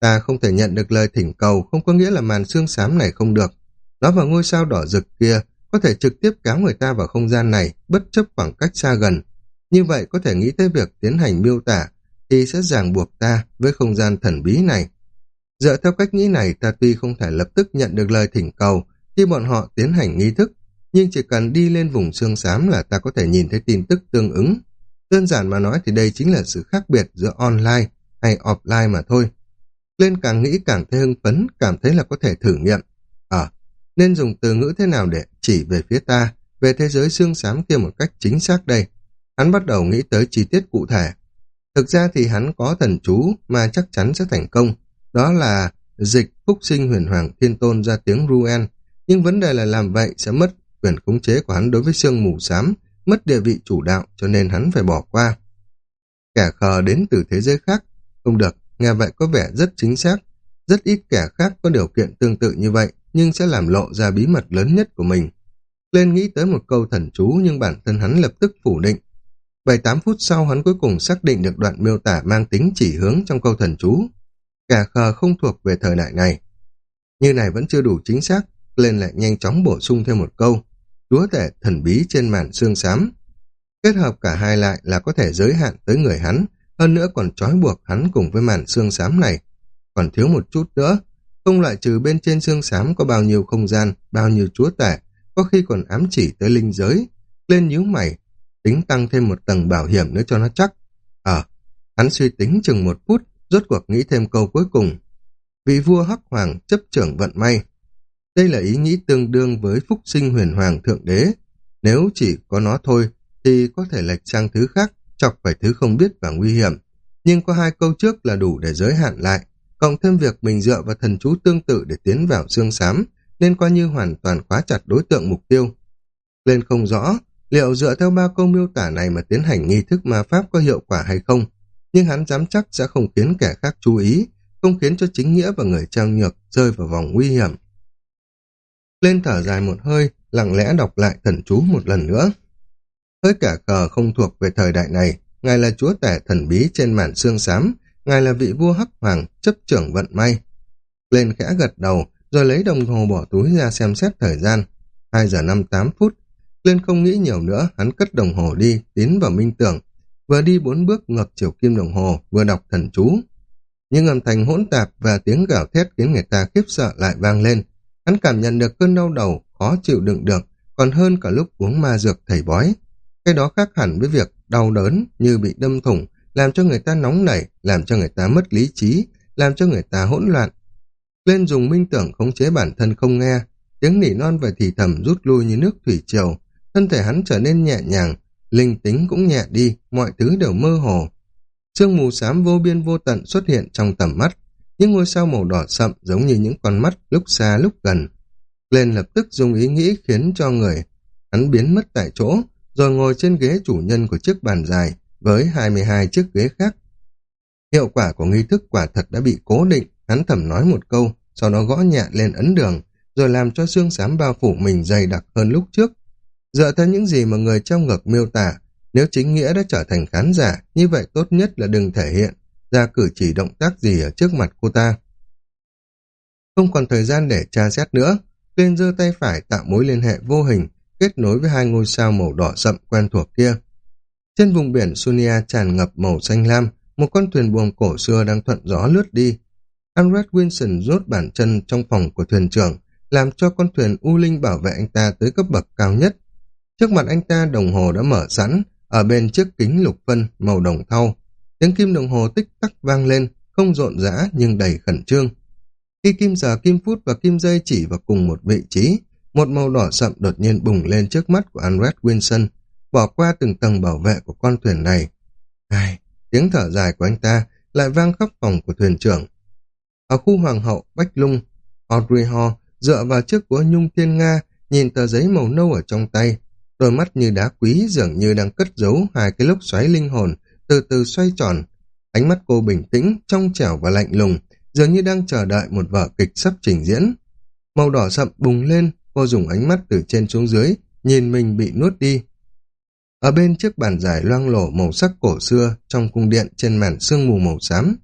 Speaker 1: Ta không thể nhận được lời thỉnh cầu không có nghĩa là màn xương xám này không được. Nó và ngôi sao đỏ rực kia có thể trực tiếp kéo người ta vào không gian này bất chấp khoảng cách xa gần. Như vậy có thể nghĩ tới việc tiến hành miêu tả thì sẽ ràng buộc ta với không gian thần bí này. Dựa theo cách nghĩ này ta tuy không thể lập tức nhận được lời thỉnh cầu khi bọn họ tiến hành nghi thức, nhưng chỉ cần đi lên vùng xương xám là ta có thể nhìn thấy tin tức tương ứng. Đơn giản mà nói thì đây chính là sự khác biệt giữa online hay offline mà thôi. Lên càng nghĩ càng thấy hưng phấn, cảm thấy là có thể thử nghiệm. Ờ, à, nên dùng từ ngữ thế nào để chỉ về phía ta, về thế giới xương xám kia một cách chính xác đây. Hắn bắt đầu nghĩ tới chi tiết cụ thể. Thực ra thì hắn có thần chú mà chắc chắn sẽ thành công. Đó là dịch phúc sinh huyền hoàng thiên tôn ra tiếng Ruen. Nhưng vấn đề là làm vậy sẽ mất quyền khống chế của hắn đối với sương mù xám, mất địa vị chủ đạo cho nên hắn phải bỏ qua. Kẻ khờ đến từ thế giới khác. Không được, nghe vậy có vẻ rất chính xác. Rất ít kẻ khác có điều kiện tương tự như vậy, nhưng sẽ làm lộ ra bí mật lớn nhất của mình. Lên nghĩ tới một câu thần chú nhưng bản thân hắn lập tức phủ định. 7-8 phút sau hắn cuối cùng xác định được đoạn miêu tả mang tính chỉ hướng trong câu thần chú. Kẻ khờ không thuộc về thời đại này. Như này vẫn chưa đủ chính xác, lên lại nhanh chóng bổ sung thêm một câu. Chúa tể thần bí trên màn xương xám. Kết hợp cả hai lại là có thể giới hạn tới người hắn, hơn nữa còn trói buộc hắn cùng với màn xương xám này. Còn thiếu một chút nữa, không loại trừ bên trên xương xám có bao nhiêu không gian, bao nhiêu chúa tể, có khi còn ám chỉ tới linh giới. Lên nhíu mày, tính tăng thêm một tầng bảo hiểm nữa cho nó chắc. Ờ, hắn suy tính chừng một phút, rốt cuộc nghĩ thêm câu cuối cùng. Vị vua Hắc Hoàng chấp trưởng vận may. Đây là ý nghĩ tương đương với phúc sinh huyền hoàng thượng đế. Nếu chỉ có nó thôi, thì có thể lệch sang thứ khác, chọc phải thứ không biết và nguy hiểm. Nhưng có hai câu trước là đủ để giới hạn lại, cộng thêm việc mình dựa vào thần chú tương tự để tiến vào xương xám, nên coi như hoàn toàn khóa chặt đối tượng mục tiêu. Lên không rõ, liệu dựa theo ba câu miêu tả này mà tiến hành nghi thức ma pháp có hiệu quả hay không, nhưng hắn dám chắc sẽ không khiến kẻ khác chú ý, không khiến cho chính nghĩa và người trao nhược rơi vào vòng nguy hiểm. Lên thở dài một hơi, lặng lẽ đọc lại thần chú một lần nữa. Hơi cả cờ không thuộc về thời đại này, ngài là chúa tể thần bí trên màn xương xám, ngài là vị vua hắc hoàng, chấp trưởng vận may. Lên khẽ gật đầu, rồi lấy đồng hồ bỏ túi ra xem xét thời gian. 2 giờ 58 phút. Lên không nghĩ nhiều nữa, hắn cất đồng hồ đi, tiến vào minh tưởng. Vừa đi bốn bước ngược chiều kim đồng hồ, vừa đọc thần chú. Nhưng âm thanh hỗn tạp và tiếng gào thét khiến người ta khiếp sợ lại vang lên. Hắn cảm nhận được cơn đau đầu, khó chịu đựng được, còn hơn cả lúc uống ma dược thầy bói. Cái đó khác hẳn với việc đau đớn như bị đâm thủng, làm cho người ta nóng nảy, làm cho người ta mất lý trí, làm cho người ta hỗn loạn. Lên dùng minh tưởng khống chế bản thân không nghe, tiếng nỉ non và thì thầm rút lui như nước thủy triều, thân thể hắn trở nên nhẹ nhàng, linh tính cũng nhẹ đi, mọi thứ đều mơ hồ. Sương mù xám vô biên vô tận xuất hiện trong tầm mắt, những ngôi sao màu đỏ sậm giống như những con mắt lúc xa lúc gần. Lên lập tức dùng ý nghĩ khiến cho người hắn biến mất tại chỗ, rồi ngồi trên ghế chủ nhân của chiếc bàn dài với 22 chiếc ghế khác. Hiệu quả của nghi thức quả thật đã bị cố định, hắn thầm nói một câu, sau đó gõ nhẹ lên ấn đường, rồi làm cho xương xám bao phủ mình dày đặc hơn lúc trước. Dựa theo những gì mà người trong ngực miêu tả, nếu chính nghĩa đã trở thành khán giả, như vậy tốt nhất là đừng thể hiện ra cử chỉ động tác gì ở trước mặt cô ta. Không còn thời gian để tra xét nữa, Tuyên giơ tay phải tạo mối liên hệ vô hình, kết nối với hai ngôi sao màu đỏ sậm quen thuộc kia. Trên vùng biển Sunia tràn ngập màu xanh lam, một con thuyền buồm cổ xưa đang thuận gió lướt đi. Alfred Wilson rút bản chân trong phòng của thuyền trưởng, làm cho con thuyền U Linh bảo vệ anh ta tới cấp bậc cao nhất. Trước mặt anh ta đồng hồ đã mở sẵn, ở bên chiếc kính lục phân màu đồng thau. Tiếng kim đồng hồ tích tắc vang lên, không rộn rã nhưng đầy khẩn trương. Khi kim giờ, kim phút và kim dây chỉ vào cùng một vị trí, một màu đỏ sậm đột nhiên bùng lên trước mắt của Alfred Wilson, bỏ qua từng tầng bảo vệ của con thuyền này. Ai, tiếng thở dài của anh ta lại vang khắp phòng của thuyền trưởng. Ở khu hoàng hậu Bách Lung, Audrey Hall dựa vào chiếc của Nhung Thiên Nga, nhìn tờ giấy màu nâu ở trong tay, đôi mắt như đá quý dường như đang cất giấu hai cái lốc xoáy linh hồn, từ từ xoay tròn. Ánh mắt cô bình tĩnh, trong trẻo và lạnh lùng, dường như đang chờ đợi một vở kịch sắp trình diễn. Màu đỏ sậm bùng lên, cô dùng ánh mắt từ trên xuống dưới, nhìn mình bị nuốt đi. Ở bên chiếc bàn giải loang lổ màu sắc cổ xưa trong cung điện trên màn sương mù màu xám,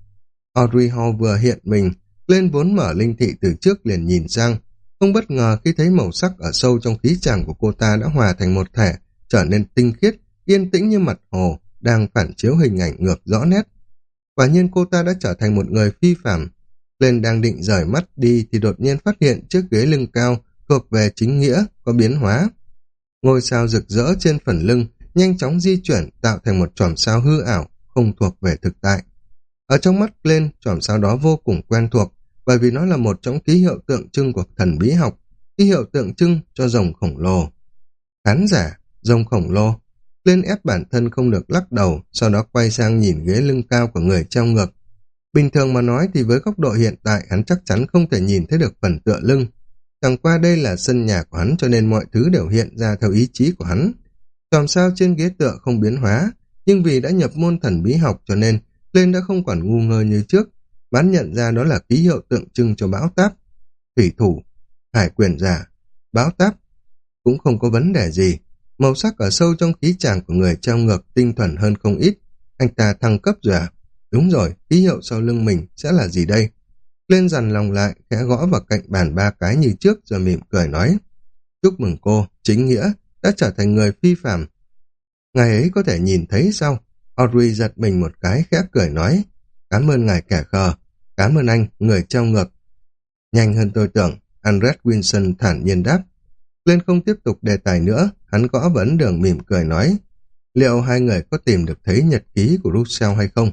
Speaker 1: Audrey Hall vừa hiện mình, lên vốn mở linh thị từ trước liền nhìn sang, không bất ngờ khi thấy màu sắc ở sâu trong khí chàng của cô ta đã hòa thành một thể, trở nên tinh khiết, yên tĩnh như mặt hồ, đang phản chiếu hình ảnh ngược rõ nét. Quả nhiên cô ta đã trở thành một người phi phạm. Lên đang định rời mắt đi thì đột nhiên phát hiện chiếc ghế lưng cao thuộc về chính nghĩa có biến hóa. Ngôi sao rực rỡ trên phần lưng nhanh chóng di chuyển tạo thành một chòm sao hư ảo không thuộc về thực tại. Ở trong mắt lên, chòm sao đó vô cùng quen thuộc bởi vì nó là một trong ký hiệu tượng trưng của thần bí học, ký hiệu tượng trưng cho rồng khổng lồ. Khán giả, rồng khổng lồ, lên ép bản thân không được lắc đầu, sau đó quay sang nhìn ghế lưng cao của người treo ngược. Bình thường mà nói thì với góc độ hiện tại hắn chắc chắn không thể nhìn thấy được phần tựa lưng. Chẳng qua đây là sân nhà của hắn cho nên mọi thứ đều hiện ra theo ý chí của hắn. Chòm sao trên ghế tựa không biến hóa, nhưng vì đã nhập môn thần bí học cho nên lên đã không còn ngu ngơ như trước. Bán nhận ra đó là ký hiệu tượng trưng cho bão táp. Thủy thủ, hải quyền giả, bão táp. Cũng không có vấn đề gì. Màu sắc ở sâu trong khí tràng của người treo ngược tinh thuần hơn không ít. Anh ta thăng cấp rồi à? Đúng rồi, ký hiệu sau lưng mình sẽ là gì đây? Lên dằn lòng lại, khẽ gõ vào cạnh bàn ba cái như trước rồi mỉm cười nói. Chúc mừng cô, chính nghĩa, đã trở thành người phi phạm. Ngài ấy có thể nhìn thấy sao? Audrey giật mình một cái khẽ cười nói. Cảm ơn ngài kẻ khờ, cảm ơn anh, người treo ngược. Nhanh hơn tôi tưởng, Andres Wilson thản nhiên đáp. Lên không tiếp tục đề tài nữa, hắn gõ vấn đường mỉm cười nói. Liệu hai người có tìm được thấy nhật ký của Russell hay không?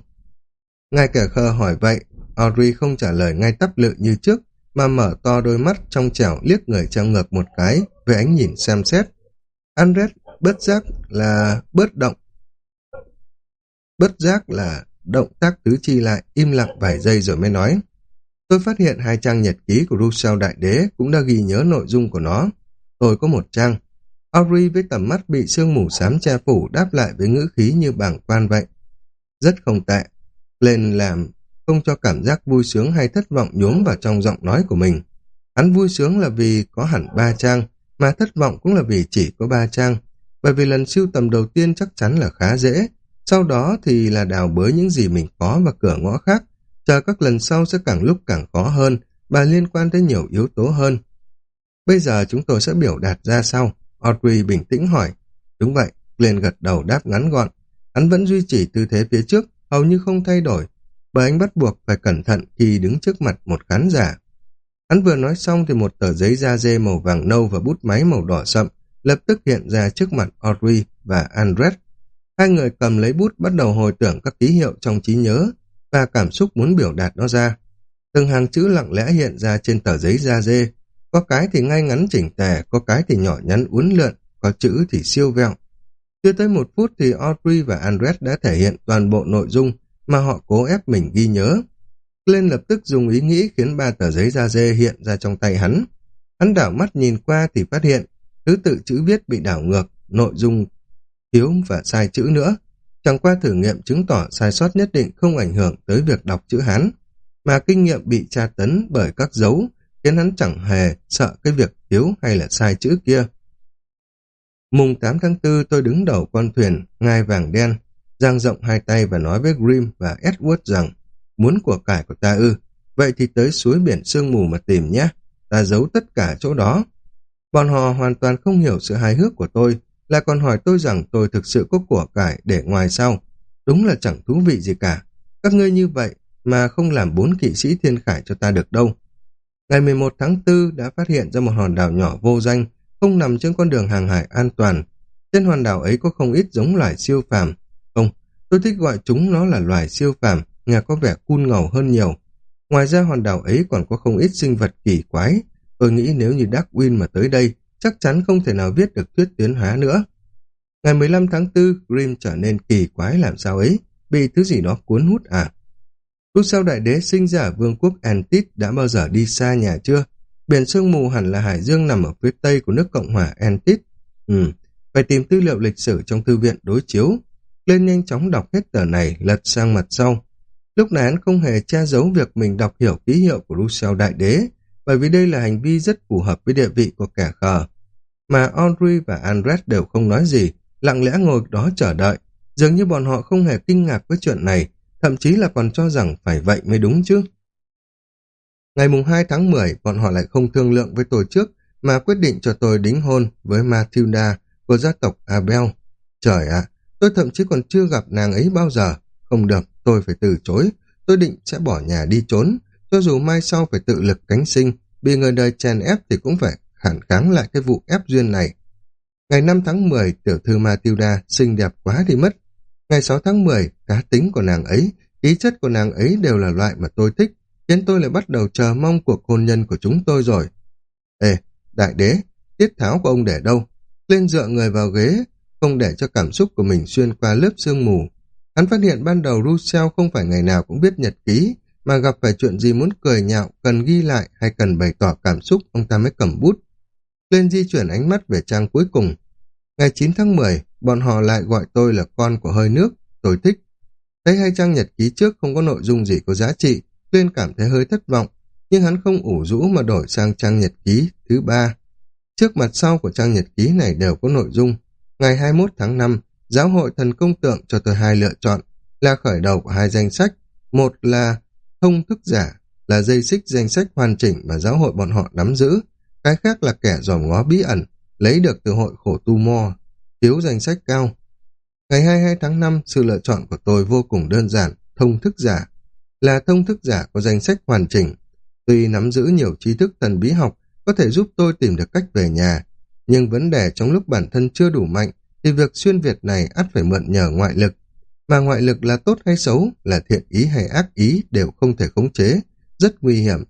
Speaker 1: ngay kẻ khờ hỏi vậy, Audrey không trả lời ngay tắp lự như trước, mà mở to đôi mắt trong chảo liếc người trong ngược một cái, với ánh nhìn xem xét. Andres bất giác là bớt động. bất giác là động tác tứ chi lại, im lặng vài giây rồi mới nói. Tôi phát hiện hai trang nhật ký của Rousseau Đại Đế cũng đã ghi nhớ nội dung của nó. Tôi có một trang. Audrey với tầm mắt bị sương mù xám che phủ đáp lại với ngữ khí như bảng quan vậy. Rất không tệ. Lên làm không cho cảm giác vui sướng hay thất vọng nhuốm vào trong giọng nói của mình. Hắn vui sướng là vì có hẳn ba trang, mà thất vọng cũng là vì chỉ có ba trang. Bởi vì lần siêu tầm đầu tiên chắc chắn là khá dễ, sau đó thì là đào bới những gì mình có và cửa ngõ khác, chờ các lần sau sẽ càng lúc càng khó hơn và liên quan tới nhiều yếu tố hơn. Bây giờ chúng tôi sẽ biểu đạt ra sau. Audrey bình tĩnh hỏi. Đúng vậy, Glenn gật đầu đáp ngắn gọn. Hắn vẫn duy trì tư thế phía trước, hầu như không thay đổi, bởi anh bắt buộc phải cẩn thận khi đứng trước mặt một khán giả. Hắn vừa nói xong thì một tờ giấy da dê màu vàng nâu và bút máy màu đỏ sậm lập tức hiện ra trước mặt Audrey và Andret. Hai người cầm lấy bút bắt đầu hồi tưởng các ký hiệu trong trí nhớ và cảm xúc muốn biểu đạt nó ra. Từng hàng chữ lặng lẽ hiện ra trên tờ giấy da dê. Có cái thì ngay ngắn chỉnh tề, có cái thì nhỏ nhắn uốn lượn, có chữ thì siêu vẹo. Chưa tới một phút thì Audrey và Andres đã thể hiện toàn bộ nội dung mà họ cố ép mình ghi nhớ. Glenn lập tức dùng ý nghĩ khiến ba tờ giấy da dê hiện ra trong tay hắn. Hắn đảo mắt nhìn qua thì phát hiện thứ tự chữ viết bị đảo ngược, nội dung thiếu và sai chữ nữa. Chẳng qua thử nghiệm chứng tỏ sai sót nhất định không ảnh hưởng tới việc đọc chữ Hán, mà kinh nghiệm bị tra tấn bởi các dấu khiến hắn chẳng hề sợ cái việc thiếu hay là sai chữ kia. Mùng 8 tháng 4 tôi đứng đầu con thuyền, ngai vàng đen, giang rộng hai tay và nói với Grim và Edward rằng muốn của cải của ta ư, vậy thì tới suối biển sương mù mà tìm nhé, ta giấu tất cả chỗ đó. Bọn họ hoàn toàn không hiểu sự hài hước của tôi, là còn hỏi tôi rằng tôi thực sự có của cải để ngoài sau. Đúng là chẳng thú vị gì cả. Các ngươi như vậy mà không làm bốn kỵ sĩ thiên khải cho ta được đâu. Ngày 11 tháng 4 đã phát hiện ra một hòn đảo nhỏ vô danh, không nằm trên con đường hàng hải an toàn. Trên hòn đảo ấy có không ít giống loài siêu phàm. Không, tôi thích gọi chúng nó là loài siêu phàm, nghe có vẻ cun ngầu hơn nhiều. Ngoài ra hòn đảo ấy còn có không ít sinh vật kỳ quái. Tôi nghĩ nếu như Darwin mà tới đây, chắc chắn không thể nào viết được thuyết tiến hóa nữa. Ngày 15 tháng 4, Grimm trở nên kỳ quái làm sao ấy, bị thứ gì đó cuốn hút à. Lúc sau đại đế sinh ra ở vương quốc Antit đã bao giờ đi xa nhà chưa? Biển sương mù hẳn là hải dương nằm ở phía tây của nước Cộng hòa Antit. Ừ, phải tìm tư liệu lịch sử trong thư viện đối chiếu. Lên nhanh chóng đọc hết tờ này, lật sang mặt sau. Lúc này hắn không hề che giấu việc mình đọc hiểu ký hiệu của Rousseau Đại Đế, bởi vì đây là hành vi rất phù hợp với địa vị của kẻ khờ. Mà Audrey và Andres đều không nói gì, lặng lẽ ngồi đó chờ đợi. Dường như bọn họ không hề kinh ngạc với chuyện này, thậm chí là còn cho rằng phải vậy mới đúng chứ. Ngày mùng 2 tháng 10, bọn họ lại không thương lượng với tôi trước, mà quyết định cho tôi đính hôn với Matilda của gia tộc Abel. Trời ạ, tôi thậm chí còn chưa gặp nàng ấy bao giờ. Không được, tôi phải từ chối. Tôi định sẽ bỏ nhà đi trốn, cho dù mai sau phải tự lực cánh sinh, bị người đời chèn ép thì cũng phải khản kháng lại cái vụ ép duyên này. Ngày 5 tháng 10, tiểu thư Matilda xinh đẹp quá đi mất. Ngày 6 tháng 10, cá tính của nàng ấy, ý chất của nàng ấy đều là loại mà tôi thích, khiến tôi lại bắt đầu chờ mong cuộc hôn nhân của chúng tôi rồi. Ê, đại đế, tiết tháo của ông để đâu? Lên dựa người vào ghế, không để cho cảm xúc của mình xuyên qua lớp sương mù. Hắn phát hiện ban đầu Rousseau không phải ngày nào cũng biết nhật ký, mà gặp phải chuyện gì muốn cười nhạo, cần ghi lại hay cần bày tỏ cảm xúc, ông ta mới cầm bút. Lên di chuyển ánh mắt về trang cuối cùng. Ngày 9 tháng 10, bọn họ lại gọi tôi là con của hơi nước, tôi thích. Thấy hai trang nhật ký trước không có nội dung gì có giá trị, Tuyên cảm thấy hơi thất vọng, nhưng hắn không ủ rũ mà đổi sang trang nhật ký thứ ba. Trước mặt sau của trang nhật ký này đều có nội dung. Ngày 21 tháng 5, giáo hội thần công tượng cho tôi hai lựa chọn, là khởi đầu của hai danh sách. Một là thông thức giả, là dây xích danh sách hoàn chỉnh mà giáo hội bọn họ nắm giữ. Cái khác là kẻ dòm ngó bí ẩn, lấy được từ hội khổ tu mo, thiếu danh sách cao. Ngày 22 tháng 5, sự lựa chọn của tôi vô cùng đơn giản, thông thức giả. Là thông thức giả có danh sách hoàn chỉnh. Tuy nắm giữ nhiều tri thức thần bí học, có thể giúp tôi tìm được cách về nhà, nhưng vấn đề trong lúc bản thân chưa đủ mạnh, thì việc xuyên Việt này ắt phải mượn nhờ ngoại lực. Mà ngoại lực là tốt hay xấu, là thiện ý hay ác ý đều không thể khống chế, rất nguy hiểm.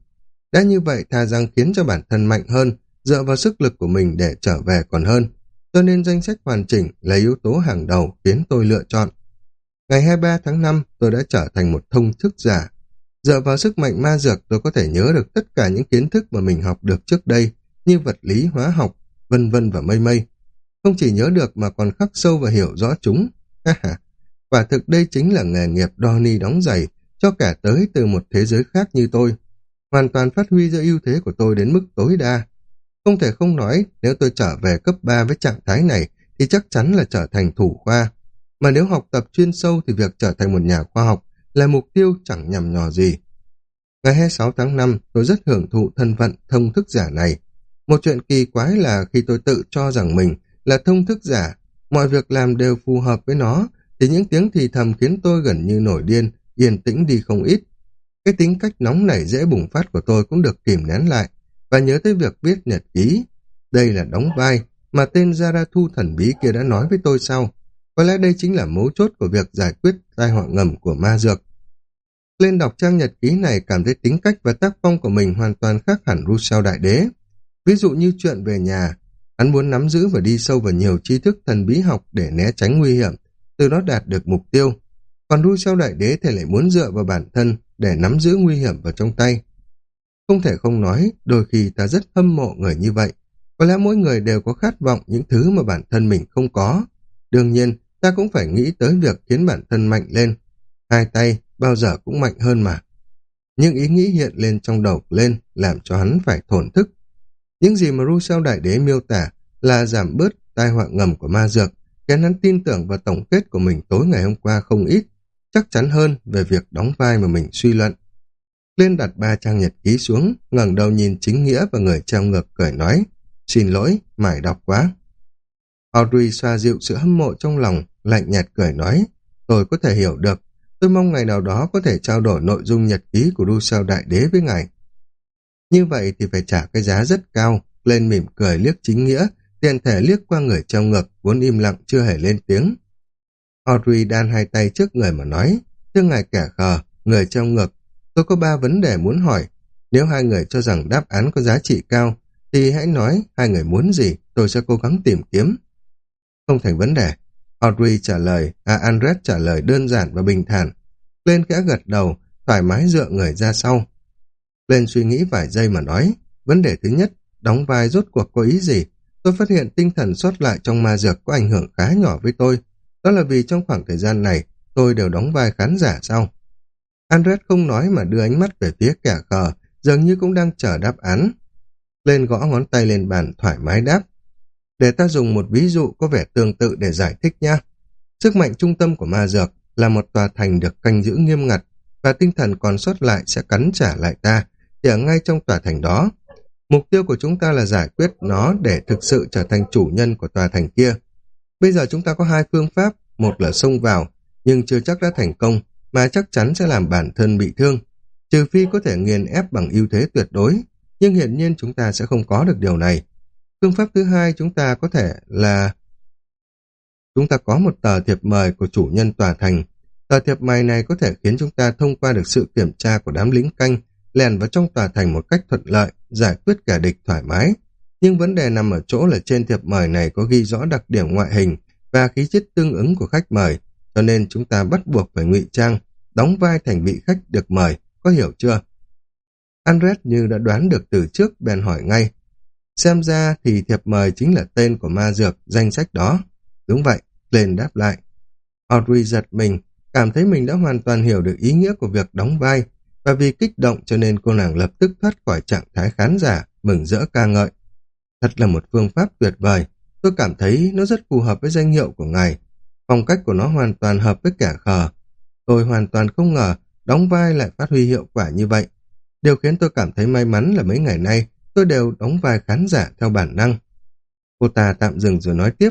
Speaker 1: Đã như vậy thà rằng khiến cho bản thân mạnh hơn, dựa vào sức lực của mình để trở về còn hơn. Cho nên danh sách hoàn chỉnh là yếu tố hàng đầu khiến tôi lựa chọn. Ngày 23 tháng 5, tôi đã trở thành một thông thức giả. Dựa vào sức mạnh ma dược, tôi có thể nhớ được tất cả những kiến thức mà mình học được trước đây, như vật lý, hóa học, vân vân và mây mây. Không chỉ nhớ được mà còn khắc sâu và hiểu rõ chúng. Quả thực đây chính là nghề nghiệp đo đóng giày cho cả tới từ một thế giới khác như tôi. Hoàn toàn phát huy ra ưu thế của tôi đến mức tối đa. Không thể không nói, nếu tôi trở về cấp 3 với trạng thái này thì chắc chắn là trở thành thủ khoa. Mà nếu học tập chuyên sâu thì việc trở thành một nhà khoa học là mục tiêu chẳng nhằm nhò gì. Ngày 26 tháng 5, tôi rất hưởng thụ thân phận thông thức giả này. Một chuyện kỳ quái là khi tôi tự cho rằng mình là thông thức giả, mọi việc làm đều phù hợp với nó, thì những tiếng thì thầm khiến tôi gần như nổi điên, yên tĩnh đi không ít. Cái tính cách nóng nảy dễ bùng phát của tôi cũng được kìm nén lại, và nhớ tới việc viết nhật ký. Đây là đóng vai mà tên Zarathu thần bí kia đã nói với tôi sau. Có lẽ đây chính là mấu chốt của việc giải quyết tai họa ngầm của ma dược. Lên đọc trang nhật ký này cảm thấy tính cách và tác phong của mình hoàn toàn khác hẳn Rousseau Đại Đế. Ví dụ như chuyện về nhà, hắn muốn nắm giữ và đi sâu vào nhiều tri thức thần bí học để né tránh nguy hiểm, từ đó đạt được mục tiêu. Còn Rousseau Đại Đế thì lại muốn dựa vào bản thân để nắm giữ nguy hiểm vào trong tay. Không thể không nói, đôi khi ta rất hâm mộ người như vậy. Có lẽ mỗi người đều có khát vọng những thứ mà bản thân mình không có. Đương nhiên, ta cũng phải nghĩ tới việc khiến bản thân mạnh lên. Hai tay bao giờ cũng mạnh hơn mà. Những ý nghĩ hiện lên trong đầu lên làm cho hắn phải thổn thức. Những gì mà Rousseau Đại Đế miêu tả là giảm bớt tai họa ngầm của ma dược, khiến hắn tin tưởng vào tổng kết của mình tối ngày hôm qua không ít, chắc chắn hơn về việc đóng vai mà mình suy luận. Lên đặt ba trang nhật ký xuống, ngẩng đầu nhìn chính nghĩa và người treo ngược cười nói, xin lỗi, mải đọc quá. Audrey xoa dịu sự hâm mộ trong lòng, lạnh nhạt cười nói, tôi có thể hiểu được, tôi mong ngày nào đó có thể trao đổi nội dung nhật ký của Rousseau Đại Đế với ngài. Như vậy thì phải trả cái giá rất cao, lên mỉm cười liếc chính nghĩa, tiền thể liếc qua người treo ngực vốn im lặng chưa hề lên tiếng. Audrey đan hai tay trước người mà nói, thưa ngài kẻ khờ, người treo ngực tôi có ba vấn đề muốn hỏi. Nếu hai người cho rằng đáp án có giá trị cao, thì hãy nói hai người muốn gì, tôi sẽ cố gắng tìm kiếm. Không thành vấn đề. Audrey trả lời, à Andres trả lời đơn giản và bình thản. Lên khẽ gật đầu, thoải mái dựa người ra sau. Lên suy nghĩ vài giây mà nói, vấn đề thứ nhất, đóng vai rốt cuộc có ý gì? Tôi phát hiện tinh thần sót lại trong ma dược có ảnh hưởng khá nhỏ với tôi. Đó là vì trong khoảng thời gian này, tôi đều đóng vai khán giả sau. Andres không nói mà đưa ánh mắt về phía kẻ khờ, dường như cũng đang chờ đáp án. Lên gõ ngón tay lên bàn thoải mái đáp. Để ta dùng một ví dụ có vẻ tương tự để giải thích nha. Sức mạnh trung tâm của ma dược là một tòa thành được canh giữ nghiêm ngặt và tinh thần còn sót lại sẽ cắn trả lại ta, thì ở ngay trong tòa thành đó. Mục tiêu của chúng ta là giải quyết nó để thực sự trở thành chủ nhân của tòa thành kia. Bây giờ chúng ta có hai phương pháp, một là xông vào, nhưng chưa chắc đã thành công, mà chắc chắn sẽ làm bản thân bị thương. Trừ phi có thể nghiền ép bằng ưu thế tuyệt đối, nhưng hiển nhiên chúng ta sẽ không có được điều này. Phương pháp thứ hai chúng ta có thể là chúng ta có một tờ thiệp mời của chủ nhân tòa thành. Tờ thiệp mời này có thể khiến chúng ta thông qua được sự kiểm tra của đám lính canh, lèn vào trong tòa thành một cách thuận lợi, giải quyết kẻ địch thoải mái. Nhưng vấn đề nằm ở chỗ là trên thiệp mời này có ghi rõ đặc điểm ngoại hình và khí chất tương ứng của khách mời, cho nên chúng ta bắt buộc phải ngụy trang, đóng vai thành vị khách được mời, có hiểu chưa? Andres như đã đoán được từ trước, bèn hỏi ngay. Xem ra thì thiệp mời chính là tên của ma dược, danh sách đó. Đúng vậy, lên đáp lại. Audrey giật mình, cảm thấy mình đã hoàn toàn hiểu được ý nghĩa của việc đóng vai, và vì kích động cho nên cô nàng lập tức thoát khỏi trạng thái khán giả, mừng rỡ ca ngợi. Thật là một phương pháp tuyệt vời, tôi cảm thấy nó rất phù hợp với danh hiệu của ngài. Phong cách của nó hoàn toàn hợp với kẻ khờ. Tôi hoàn toàn không ngờ đóng vai lại phát huy hiệu quả như vậy. Điều khiến tôi cảm thấy may mắn là mấy ngày nay tôi đều đóng vai khán giả theo bản năng. Cô ta tạm dừng rồi nói tiếp,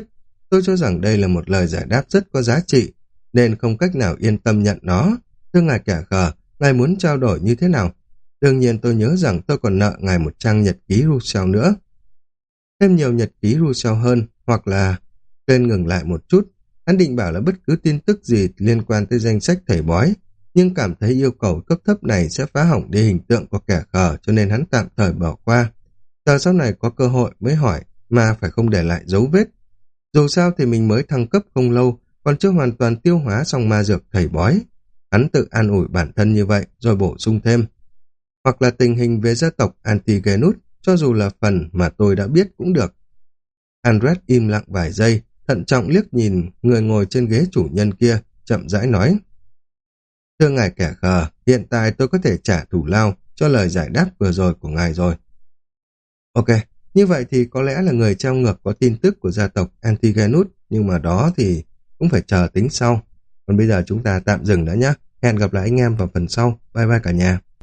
Speaker 1: tôi cho rằng đây là một lời giải đáp rất có giá trị, nên không cách nào yên tâm nhận nó. Thưa ngài kẻ khờ, ngài muốn trao đổi như thế nào? Đương nhiên tôi nhớ rằng tôi còn nợ ngài một trang nhật ký Rousseau nữa. Thêm nhiều nhật ký Rousseau hơn, hoặc là... Tên ngừng lại một chút, hắn định bảo là bất cứ tin tức gì liên quan tới danh sách thầy bói, nhưng cảm thấy yêu cầu cấp thấp này sẽ phá hỏng đi hình tượng của kẻ khờ cho nên hắn tạm thời bỏ qua. Chờ sau này có cơ hội mới hỏi mà phải không để lại dấu vết. Dù sao thì mình mới thăng cấp không lâu, còn chưa hoàn toàn tiêu hóa xong ma dược thầy bói. Hắn tự an ủi bản thân như vậy, rồi bổ sung thêm. Hoặc là tình hình về gia tộc Antigenus, cho dù là phần mà tôi đã biết cũng được. Andres im lặng vài giây, thận trọng liếc nhìn người ngồi trên ghế chủ nhân kia, chậm rãi nói. Thưa ngài kẻ khờ, hiện tại tôi có thể trả thủ lao cho lời giải đáp vừa rồi của ngài rồi. Ok, như vậy thì có lẽ là người trao ngược có tin tức của gia tộc Antigenus, nhưng mà đó thì cũng phải chờ tính sau. Còn bây giờ chúng ta tạm dừng đã nhé. Hẹn gặp lại anh em vào phần sau. Bye bye cả nhà.